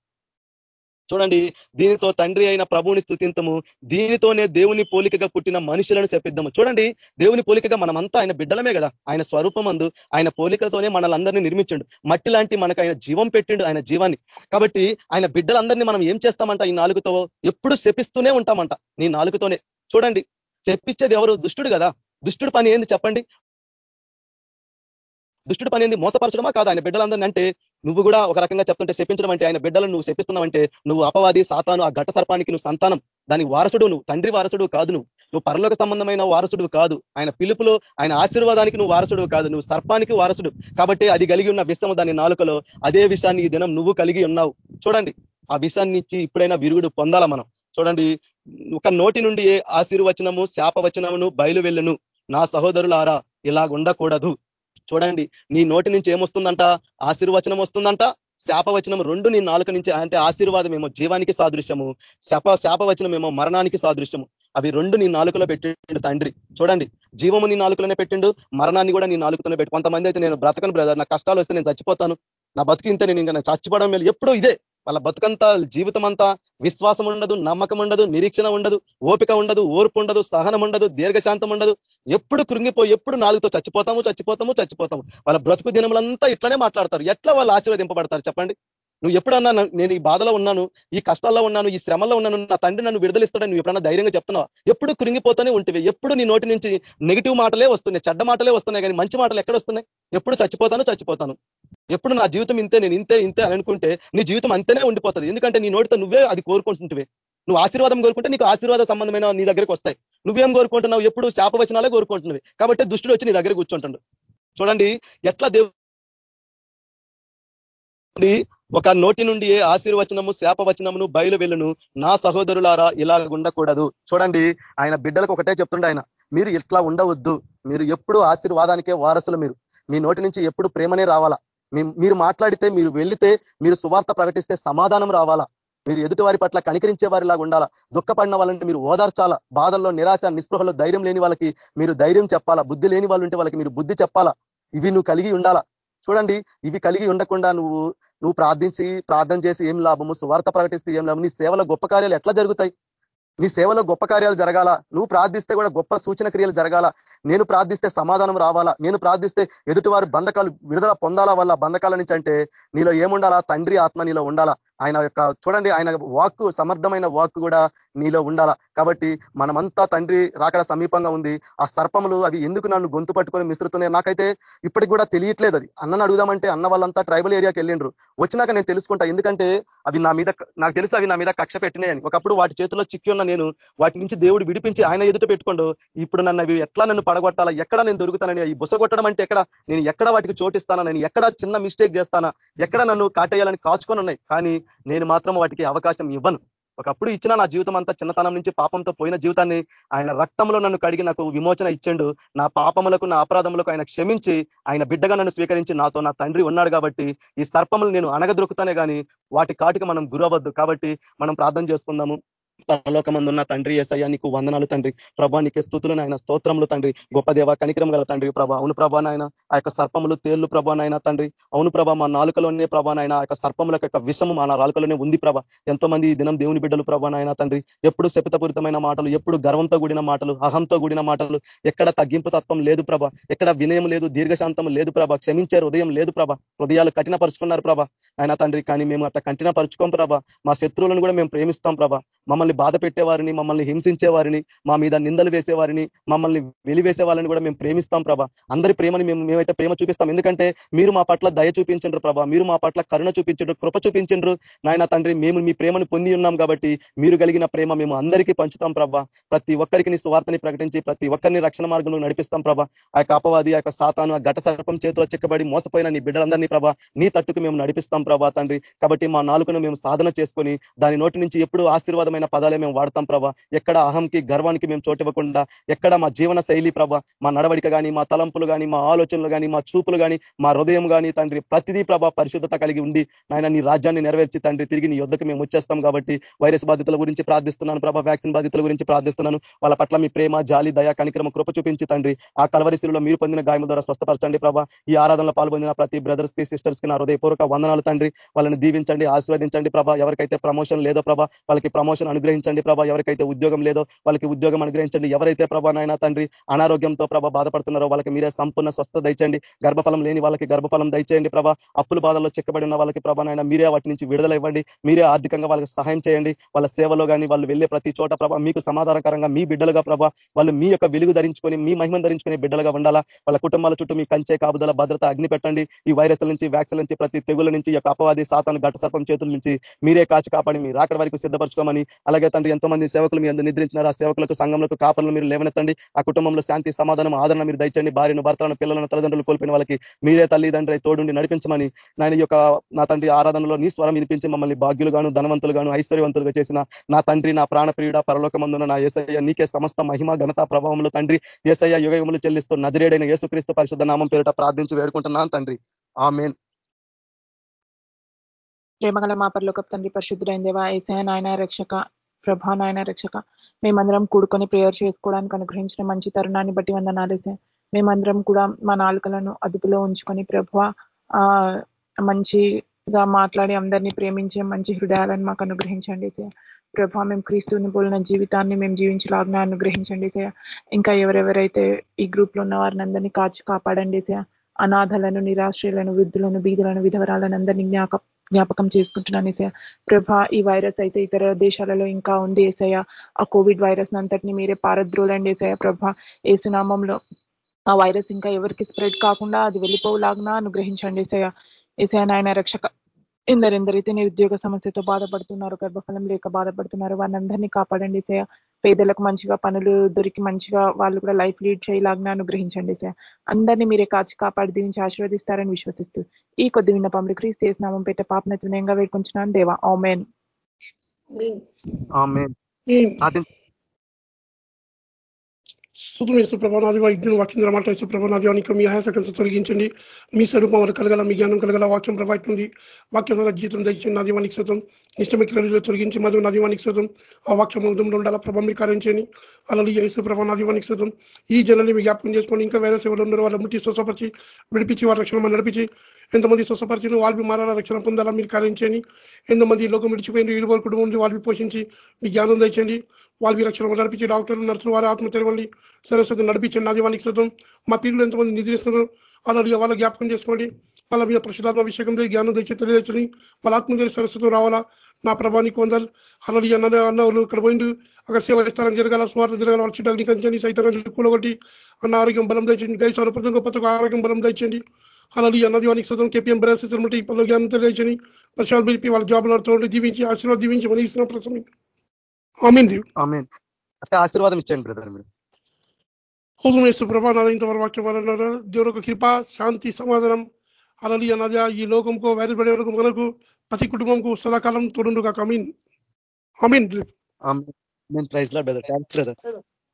చూడండి దీనితో తండ్రి అయిన ప్రభువుని స్థుతింతము దీనితోనే దేవుని పోలికగా పుట్టిన మనుషులను చెప్పిద్దాము చూడండి దేవుని పోలికగా మనమంతా ఆయన బిడ్డలమే కదా. ఆయన స్వరూపమందు ఆయన పోలికలతోనే మనలందరినీ నిర్మించండు. మట్టి లాంటి మనకు ఆయన జీవం పెట్టిండు ఆయన జీవాన్ని. కాబట్టి ఆయన బిడ్డలందరినీ మనం ఏం చేస్తామంట? ఈ నాలుగుతో ఎప్పుడు శపిస్తూనే ఉంటామంట. నీ నాలుగుతోనే. చూడండి చెప్పించేది ఎవరు? దుష్టుడు కదా. దుష్టుడు పని ఏంది చెప్పండి? దుష్టుడు పని ఏంది? మోసపరచడమా కాదు? ఆయన బిడ్డలందరినీ అంటే నువ్వు కూడా ఒక రకంగా చెప్తుంటే శపించడం అంటే ఆయన బిడ్డలను నువ్వు శపిస్తున్నావంటే నువ్వు అపవాది సాతాను ఆ ఘట సర్పానికి నువ్వు సంతానం. దాని వారసుడు నువ్వు తండ్రి వారసుడు కాదు నువ్వు. నువ్వు పరలోక సంబంధమైన వారసుడు కాదు. ఆయన పిలుపులో ఆయన ఆశీర్వాదానికి నువ్వు వారసుడు కాదు. నువ్వు సర్పానికి వారసుడు. కాబట్టి అది కలిగి ఉన్న విషయం దాని నాలుకలో అదే విషయాన్ని ఈ దినం నువ్వు కలిగి ఉన్నావు. చూడండి ఆ విషయాన్ని ఇచ్చి ఇప్పుడైనా విరుగుడు పొందాల మనం? చూడండి ఒక నోటి నుండి ఏ ఆశీర్వచనము శాపవచనమును బయలు వెళ్ళను నా సహోదరులారా ఇలా ఉండకూడదు చూడండి నీ నోటి నుంచి ఏమొస్తుందంట? ఆశీర్వచనం వస్తుందంట. శాపవచనం రెండు నీ నాలుక నుంచి అంటే ఆశీర్వాదం ఏమో జీవానికి సాదృశ్యము. శాప శాపవచనం ఏమో మరణానికి సాదృశ్యము. అవి రెండు నీ నాలుకలో పెట్టిండు తండ్రి. చూడండి జీవము నీ నాలుకలోనే పెట్టిండు మరణాన్ని కూడా నీ నాలుగుతోనే పెట్టి కొంతమంది అయితే నేను బ్రతకను బ్రదర్. నా కష్టాలు వస్తే నేను చచ్చిపోతాను. నా బతుకు నేను ఇంకా చచ్చిపోవడం మేలు ఎప్పుడూ ఇదే. వాళ్ళ బతుకంతా జీవితం అంతా విశ్వాసం ఉండదు నమ్మకం ఉండదు నిరీక్షణ ఉండదు ఓపిక ఉండదు ఓర్పు ఉండదు సహనం ఉండదు దీర్ఘశాంతం ఉండదు ఎప్పుడు కృంగిపోయి ఎప్పుడు నాలుగుతో చచ్చిపోతాము చచ్చిపోతాము చచ్చిపోతాము. వాళ్ళ బ్రతుకు దినములంతా ఇట్లనే మాట్లాడతారు. ఎట్లా వాళ్ళు ఆశీర్వదింపబడతారు చెప్పండి? నువ్వు ఎప్పుడన్నా నేను ఈ బాధలో ఉన్నాను ఈ కష్టాల్లో ఉన్నాను ఈ శ్రమలో ఉన్నాను నా తండ్రి నన్ను విడుదలిస్తాడని నువ్వు ఎప్పుడన్నా ధైర్యంగా చెప్తున్నావు? ఎప్పుడు కృంగిపోతూనే ఉంటివి ఎప్పుడు నీ నోటి నుంచి నెగిటివ్ మాటలే వస్తున్నాయి చెడ్డ మాటలే వస్తున్నాయి కానీ మంచి మాటలు ఎక్కడ వస్తున్నాయి? ఎప్పుడు చచ్చిపోతాను చచ్చిపోతాను. ఎప్పుడు నా జీవితం ఇంతే నేను ఇంతే ఇంతే అని అనుకుంటే నీ జీవితం అంతేనే ఉండిపోతుంది. ఎందుకంటే నీ నోటితో నువ్వే అది కోరుకుంటుంటివే. నువ్వు ఆశీర్వాదం కోరుకుంటే నీకు ఆశీర్వాద సంబంధమైన నీ దగ్గరికి వస్తాయి. నువ్వేం కోరుకుంటున్నావు? ఎప్పుడు శాపవచనాలే కోరుకుంటున్నవి. కాబట్టి దుష్టుడు వచ్చి నీ దగ్గర కూర్చుంటాడు. చూడండి ఎట్లా దేవుడి ఒక నోటి నుండి ఆశీర్వచనము శాపవచనమును బయలు వెళ్ళును నా సహోదరులారా ఇలా ఉండకూడదు. చూడండి ఆయన బిడ్డలకు ఒకటే చెప్తుండే ఆయన మీరు ఇట్లా ఉండవద్దు. మీరు ఎప్పుడు ఆశీర్వాదానికే వారసులు మీరు. మీ నోటి నుంచి ఎప్పుడు ప్రేమనే రావాలా? మీరు మాట్లాడితే మీరు వెళ్ళితే మీరు సువార్త ప్రకటిస్తే సమాధానం రావాలా? మీరు ఎదుటి వారి పట్ల కనికరించే వారిలాగా ఉండాలా? దుఃఖపడిన వాళ్ళంటే మీరు ఓదార్చాలా? బాధల్లో నిరాశ నిస్పృహలో ధైర్యం లేని వాళ్ళకి మీరు ధైర్యం చెప్పాలా? బుద్ధి లేని వాళ్ళు ఉంటే వాళ్ళకి మీరు బుద్ధి చెప్పాలా? ఇవి నువ్వు కలిగి ఉండాలా? చూడండి ఇవి కలిగి ఉండకుండా నువ్వు నువ్వు ప్రార్థించి ప్రార్థన చేసి ఏం లాభము? సువార్త ప్రకటిస్తే ఏం లాభం నీ సేవల గొప్ప కార్యాలు ఎట్లా జరుగుతాయి? నీ సేవలో గొప్ప కార్యాలు జరగాల? నువ్వు ప్రార్థిస్తే కూడా గొప్ప సూచన క్రియలు జరగాల? నేను ప్రార్థిస్తే సమాధానం రావాలా? నేను ప్రార్థిస్తే ఎదుటివారి బంధకాలు విడుదల పొందాలా? వల్ల బంధకాల నుంచి అంటే నీలో ఏముండాలా? తండ్రి ఆత్మ నీలో ఉండాలా? ఆయన యొక్క చూడండి ఆయన వాక్కు సమర్థమైన వాక్కు కూడా నీలో ఉండాలా? కాబట్టి మనమంతా తండ్రి రాకడ సమీపంగా ఉంది. ఆ సర్పములు అవి ఎందుకు నన్ను గొంతు పట్టుకొని మిశ్రుతున్నాయి నాకైతే ఇప్పటికి కూడా తెలియట్లేదు అది. అన్నను అడుగుదామంటే అన్న వాళ్ళంతా ట్రైబల్ ఏరియాకి వెళ్ళిండ్రు. వచ్చినాక నేను తెలుసుకుంటా. ఎందుకంటే అవి నా మీద నాకు తెలుసు అవి నా మీద కక్ష పెట్టినాయని. ఒకప్పుడు వాటి చేతిలో చిక్కి ఉన్న నేను వాటి నుంచి దేవుడు విడిపించి ఆయన ఎదుట పెట్టుకోండు. ఇప్పుడు నన్ను అవి ఎట్లా నన్ను పడగొట్టాలా? ఎక్కడ నేను దొరుకుతానని? ఈ బుస కొట్టడం అంటే ఎక్కడ? నేను ఎక్కడ వాటికి చోటిస్తానా? నేను ఎక్కడ చిన్న మిస్టేక్ చేస్తానా? ఎక్కడ నన్ను కాటేయాలని కాచుకొని ఉన్నాయి? కానీ నేను మాత్రం వాటికి అవకాశం ఇవ్వను. ఒకప్పుడు ఇచ్చిన నా జీవితం అంతా చిన్నతనం నుంచి పాపంతో పోయిన జీవితాన్ని ఆయన రక్తంలో నన్ను కడిగి నాకు విమోచన ఇచ్చిండు. నా పాపములకు నా అపరాధములకు ఆయన క్షమించి ఆయన బిడ్డగా నన్ను స్వీకరించి నాతో నా తండ్రి ఉన్నాడు కాబట్టి ఈ సర్పములు నేను అనగదొరుకుతానే కానీ వాటి కాటికి మనం గురవద్దు కాబట్టి మనం ప్రార్థన చేసుకుందాము. పరలోకమందున్న తండ్రి ఏసయ్యా నీకు వందనాలు తండ్రి. ప్రభా నీకే స్థుతులు నాయన స్తోత్రములు తండ్రి. గొప్ప దేవ కనికరం గల తండ్రి ప్రభా. అవును ప్రభా నాయన ఆ యొక్క సర్పములు తేళ్ళు ప్రభా నాయన తండ్రి. అవును ప్రభా మా నాలుకలోనే ప్రభా నాయన ఆ యొక్క సర్పముల యొక్క విషము మా నాలుకలోనే ఉంది ప్రభా. ఎంతో మంది ఈ దినం దేవుని బిడ్డలు ప్రభా నాయన తండ్రి. ఎప్పుడు శపితపూరితమైన మాటలు ఎప్పుడు గర్వంతో కూడిన మాటలు అహంతో కూడిన మాటలు ఎక్కడ తగ్గింపు తత్వం లేదు ప్రభ. ఎక్కడ వినయం లేదు దీర్ఘశాంతం లేదు ప్రభ. క్షమించే హృదయం లేదు ప్రభ. హృదయాలు కఠినపరుచుకున్నారు ప్రభ. ఆయన తండ్రి కానీ మేము అట్లా కఠినపరుచుకోం ప్రభ. మా శత్రువులను కూడా మేము ప్రేమిస్తాం ప్రభ. మమ్మల్ని బాధ పెట్టేవారిని మమ్మల్ని హింసించే వారిని మా మీద నిందలు వేసేవారిని మమ్మల్ని వెలివేసే వాళ్ళని కూడా మేము ప్రేమిస్తాం ప్రభా. అందరి ప్రేమని మేము మేమైతే ప్రేమ చూపిస్తాం. ఎందుకంటే మీరు మా పట్ల దయ చూపించండ్రు ప్రభా. మీరు మా పట్ల కరుణ చూపించండ్రు కృప చూపించండ్రు. నాయన తండ్రి మేము మీ ప్రేమను పొంది ఉన్నాం కాబట్టి మీరు కలిగిన ప్రేమ మేము అందరికీ పంచుతాం ప్రభా. ప్రతి ఒక్కరికి నీ స్వార్థని ప్రకటించి ప్రతి ఒక్కరిని రక్షణ మార్గంలో నడిపిస్తాం ప్రభా. ఆ యొక్క అపవాది ఆ యొక్క సాతాను ఆ ఘట సర్పం చేతిలో చిక్కబడి మోసపోయిన నీ బిడ్డలందరినీ ప్రభా నీ తట్టుకు మేము నడిపిస్తాం ప్రభా తండ్రి. కాబట్టి మా నాలుగును మేము సాధన చేసుకొని దాని నోటి నుంచి ఎప్పుడు ఆశీర్వాదమైన పదాలే మేము వాడతాం ప్రభా. ఎక్కడ అహంకి గర్వానికి మేము చోటివ్వకుండా ఎక్కడ మా జీవన శైలి ప్రభ మా నడవడిక కానీ మా తలంపులు కానీ మా ఆలోచనలు కానీ మా చూపులు కానీ మా హృదయం కానీ తండ్రి ప్రతిదీ ప్రభా పరిశుద్ధత కలిగి ఉండి నాయన నీ రాజ్యాన్ని నెరవేర్చి తండ్రి తిరిగి నీ యుద్ధకు మేము వచ్చేస్తాం కాబట్టి వైరస్ బాధితుల గురించి ప్రార్థిస్తున్నాను ప్రభా వ్యాక్సిన్ బాధితుల గురించి ప్రార్థిస్తున్నాను. వాళ్ళ పట్ల మీ ప్రేమ జాలి దయా కనిక్రమ కృప చూపించి తండ్రి ఆ కలవరిశిలో మీరు పొందిన గాయం ద్వారా స్వస్థపరచండి ప్రభా. ఈ ఆరాధనలో పాల్పొందిన ప్రతి బ్రదర్స్కి సిస్టర్స్కి నా హృదయపూర్వక వందనాలు తండ్రి. వాళ్ళని దీవించండి ఆశీర్వదించండి ప్రభా. ఎవరికైతే ప్రమోషన్ లేదో ప్రభా వాళ్ళకి ప్రమోషన్ అనుగ్రహించండి ప్రభా. ఎవరికైతే ఉద్యోగం లేదో వాళ్ళకి ఉద్యోగం అనుగ్రహించండి. ఎవరైతే ప్రభా నాయన తండ్రి అనారోగ్యంతో ప్రభా బాధపడుతున్నారో వాళ్ళకి మీరే సంపూర్ణ స్వస్థ దయచండి గర్భఫలం లేని వాళ్ళకి గర్భఫలం దయచేయండి ప్రభా. అప్పుల బాధల్లో చిక్కబడి ఉన్న వాళ్ళకి ప్రభా నాయన మీరే వాటి నుంచి విడుదల ఇవ్వండి. మీరే ఆర్థికంగా వాళ్ళకి సహాయం చేయండి. వాళ్ళ సేవలో కానీ వాళ్ళు వెళ్ళే ప్రతి చోట ప్రభా మీకు సమాధానకరంగా మీ బిడ్డలుగా ప్రభా వాళ్ళు మీ యొక్క వెలుగు ధరించుకొని మీ మహిమను ధరించుకునే బిడ్డలుగా ఉండాలా? వాళ్ళ కుటుంబాల చుట్టూ మీ కంచే కాపుదల భద్రత అగ్ని పెట్టండి. ఈ వైరస్ల నుంచి వ్యాక్సిన్ నుంచి ప్రతి తెగుల నుంచి యొక్క అపవాది సాతాను ఘట సర్పం చేతుల నుంచి మీరే కాచి కాపాడి మీరు రాకడ వరకు సిద్ధపరచుకోమని అలాగే తండ్రి ఎంతో మంది సేవకులు మీ అందరూ నిద్రించినారు. ఆ సేవకులకు సంఘంలో కాపలను మీరు లేవనెత్తండి. ఆ కుటుంబంలో శాంతి సమాధానం ఆదరణ మీరు దయచండి భార్యను భర్తలను పిల్లలను తల్లిదండ్రులు కోల్పోయిన వాళ్ళకి మీరే తల్లిదండ్రి తోడుండి నడిపించమని నాయన యొక్క నా తండ్రి ఆరాధనలో నీ స్వరం వినిపించి మమ్మల్ని భాగ్యులుగాను ధనవంతులుగాను ఐశ్వర్యవంతులుగా చేసిన నా తండ్రి నా ప్రాణప్రియుడ పరలోకమందున నా ఏసయ్య నీకే సమస్త మహిమ ఘనత ప్రభావంలో తండ్రి. ఏసయ్య యుగములు చెల్లిస్తూ నజరేడైన యేసుక్రీస్తు పరిశుద్ధ నామం పేరిట ప్రార్థించి వేడుకుంటున్నాను తండ్రి. ఆమెన్. ప్రేమగల మా పరలోక తండ్రి పరిశుద్ధుడైన దేవా ఏసయ నాయన రక్షక ప్రభా నాయన రక్షక మేమందరం కూడుకొని ప్రేయర్ చేసుకోవడానికి అనుగ్రహించిన మంచి తరుణాన్ని బట్టి వందనాలేసే మేమందరం కూడా మా నాలుకలను అదుపులో ఉంచుకొని ప్రభు ఆ మంచిగా మాట్లాడి అందరినీ ప్రేమించే మంచి హృదయాలను మాకు అనుగ్రహించండి ప్రభా మేము క్రీస్తుని పోలిన జీవితాన్ని మేము జీవించలాగ్న అనుగ్రహించండి ఇంకా ఎవరెవరైతే ఈ గ్రూప్లో ఉన్న వారిని అందరినీ కాచి కాపాడండి అనాథలను నిరాశ్రయులను వృద్ధులను బీదులను విధవరాలను అందరినీ జ్ఞాప జ్ఞాపకం చేసుకుంటున్నాను ఏసయ్య. ప్రభా ఈ వైరస్ అయితే ఇతర దేశాలలో ఇంకా ఉంది ఏసయ్య. ఆ కోవిడ్ వైరస్ అంతటిని మీరే పారద్రోలండి ఏసయ్య ప్రభా. ఏసునామంలో ఆ వైరస్ ఇంకా ఎవరికి స్ప్రెడ్ కాకుండా అది వెళ్ళిపోలాగా అనుగ్రహించండి ఏసయ్య. ఏసయ్య నాయన రక్షక ఎందరెందరైతే నిరుద్యోగ సమస్యతో బాధపడుతున్నారు గర్భఫలం లేక బాధపడుతున్నారు. వారిని అందరినీ కాపాడండి ఏసయ్య పేదలకు మంచిగా పనులు దొరికి మంచిగా వాళ్ళు కూడా లైఫ్ లీడ్ చేయలాగా అనుగ్రహించండి సార్. అందరినీ మీరే కాచి కాపాడి దీనికి ఆశీర్వదిస్తారని విశ్వసిస్తూ ఈ కొద్ది విన్నపములు క్రీస్తు చేసినామం పెట్టే పాపన వినయంగా వేడుకుంటున్నాను దేవా ఆమెన్. ఆమేన్. ఆమేన్. ప్రార్థించండి. స్తోత్రం యేసు వాక్యం మాట యేసు ప్రభా నాది మీ ఆయాసకంతో తొలగించండి. మీ స్వరూపం వల్ల కలగల మీ జ్ఞానం కలగల వాక్యం ప్రభావితుంది వాక్యం ద్వారా జీవితం దయచండి నా దీవానికి శతం ఇష్టమిక్రలు తొలగించి మధు నా దీవానికి ఆ వాక్యం ఉదయంలో ఉండాలా? ప్రభా మీరు కార్యం చేయండి. అలా యేసు నా దీవానికి ఈ జనాన్ని మీ జ్ఞాపకం చేసుకొని ఇంకా వేరే సేవలు ఉన్నారు వాళ్ళ ముట్టి స్వసపరిచి విడిపించి వారి రక్షణ నడిపించి ఎంతమంది స్వసపరిచిన వాళ్ళు మారాల రక్షణ పొందాలా? మీరు కారించండి ఎంతమంది లోకం విడిచిపోయిన వీళ్ళు కుటుంబం నుంచి వాళ్ళు పోషించి మీ జ్ఞానం దయచండి వాళ్ళ రక్షణ నడిపించి డాక్టర్లు నర్సులు వారి ఆత్మ తెరవండి. సరస్వతి నడిపించండి నాది వాళ్ళకి శుద్ధం మా పీరులు ఎంతమంది నిద్రిస్తున్నారు అలాగే వాళ్ళ జ్ఞాపకం చేసుకోండి. వాళ్ళ మీద పరిశుధాత్మ అభిషేకం జ్ఞానం తెచ్చి తెలియచని వాళ్ళ ఆత్మదేవి సరస్వతం రావాలా? నా ప్రభానికి వందాలి. అలాగే అన్న అన్నవాళ్ళు ఇక్కడ పోయిండు. అక్కడ సేవ ఇస్తారని జరగాల స్వార్థ జరగాల వాళ్ళ చుట్టూ అగ్నికంచండి సైతం కూలగొట్టి అన్న ఆరోగ్యం బలం తెచ్చండి గై ప్రతి గొప్ప ఆరోగ్యం బలం తెచ్చండి అలాగే అన్నది వానికి శుద్ధం కేపీఎం బ్రాసెస్ ఈ పనులు జ్ఞానం తెలియచని ప్రశాంత్ బిడిపి వాళ్ళ జాబులు నడుతూ దీవించి ఆశీర్వాద దీవించి మనీ ఇస్తున్నాం ప్రసంగం. ఆమెన్ దేవ్ ఆమేన్. అంటే ఆశీర్వాదం ఇచ్చండి బ్రదర్ మీరు. హోమం వేసు ప్రభా నాద ఇంతవరకు వాక్యం వలన యొక్క కృప శాంతి సమాధానం అలలి అన్నది ఈ లోకంకు వైరస్ పడే వరకు మనకు ప్రతి కుటుంబంకు సదాకాలం తోడుండుగా amen amen praise lord brother thanks brother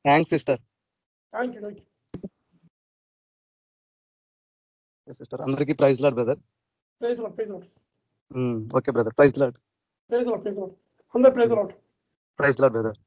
thanks sister thank you sister అందరికీ praise lord brother okay brother praise lord praise lord praise lord brother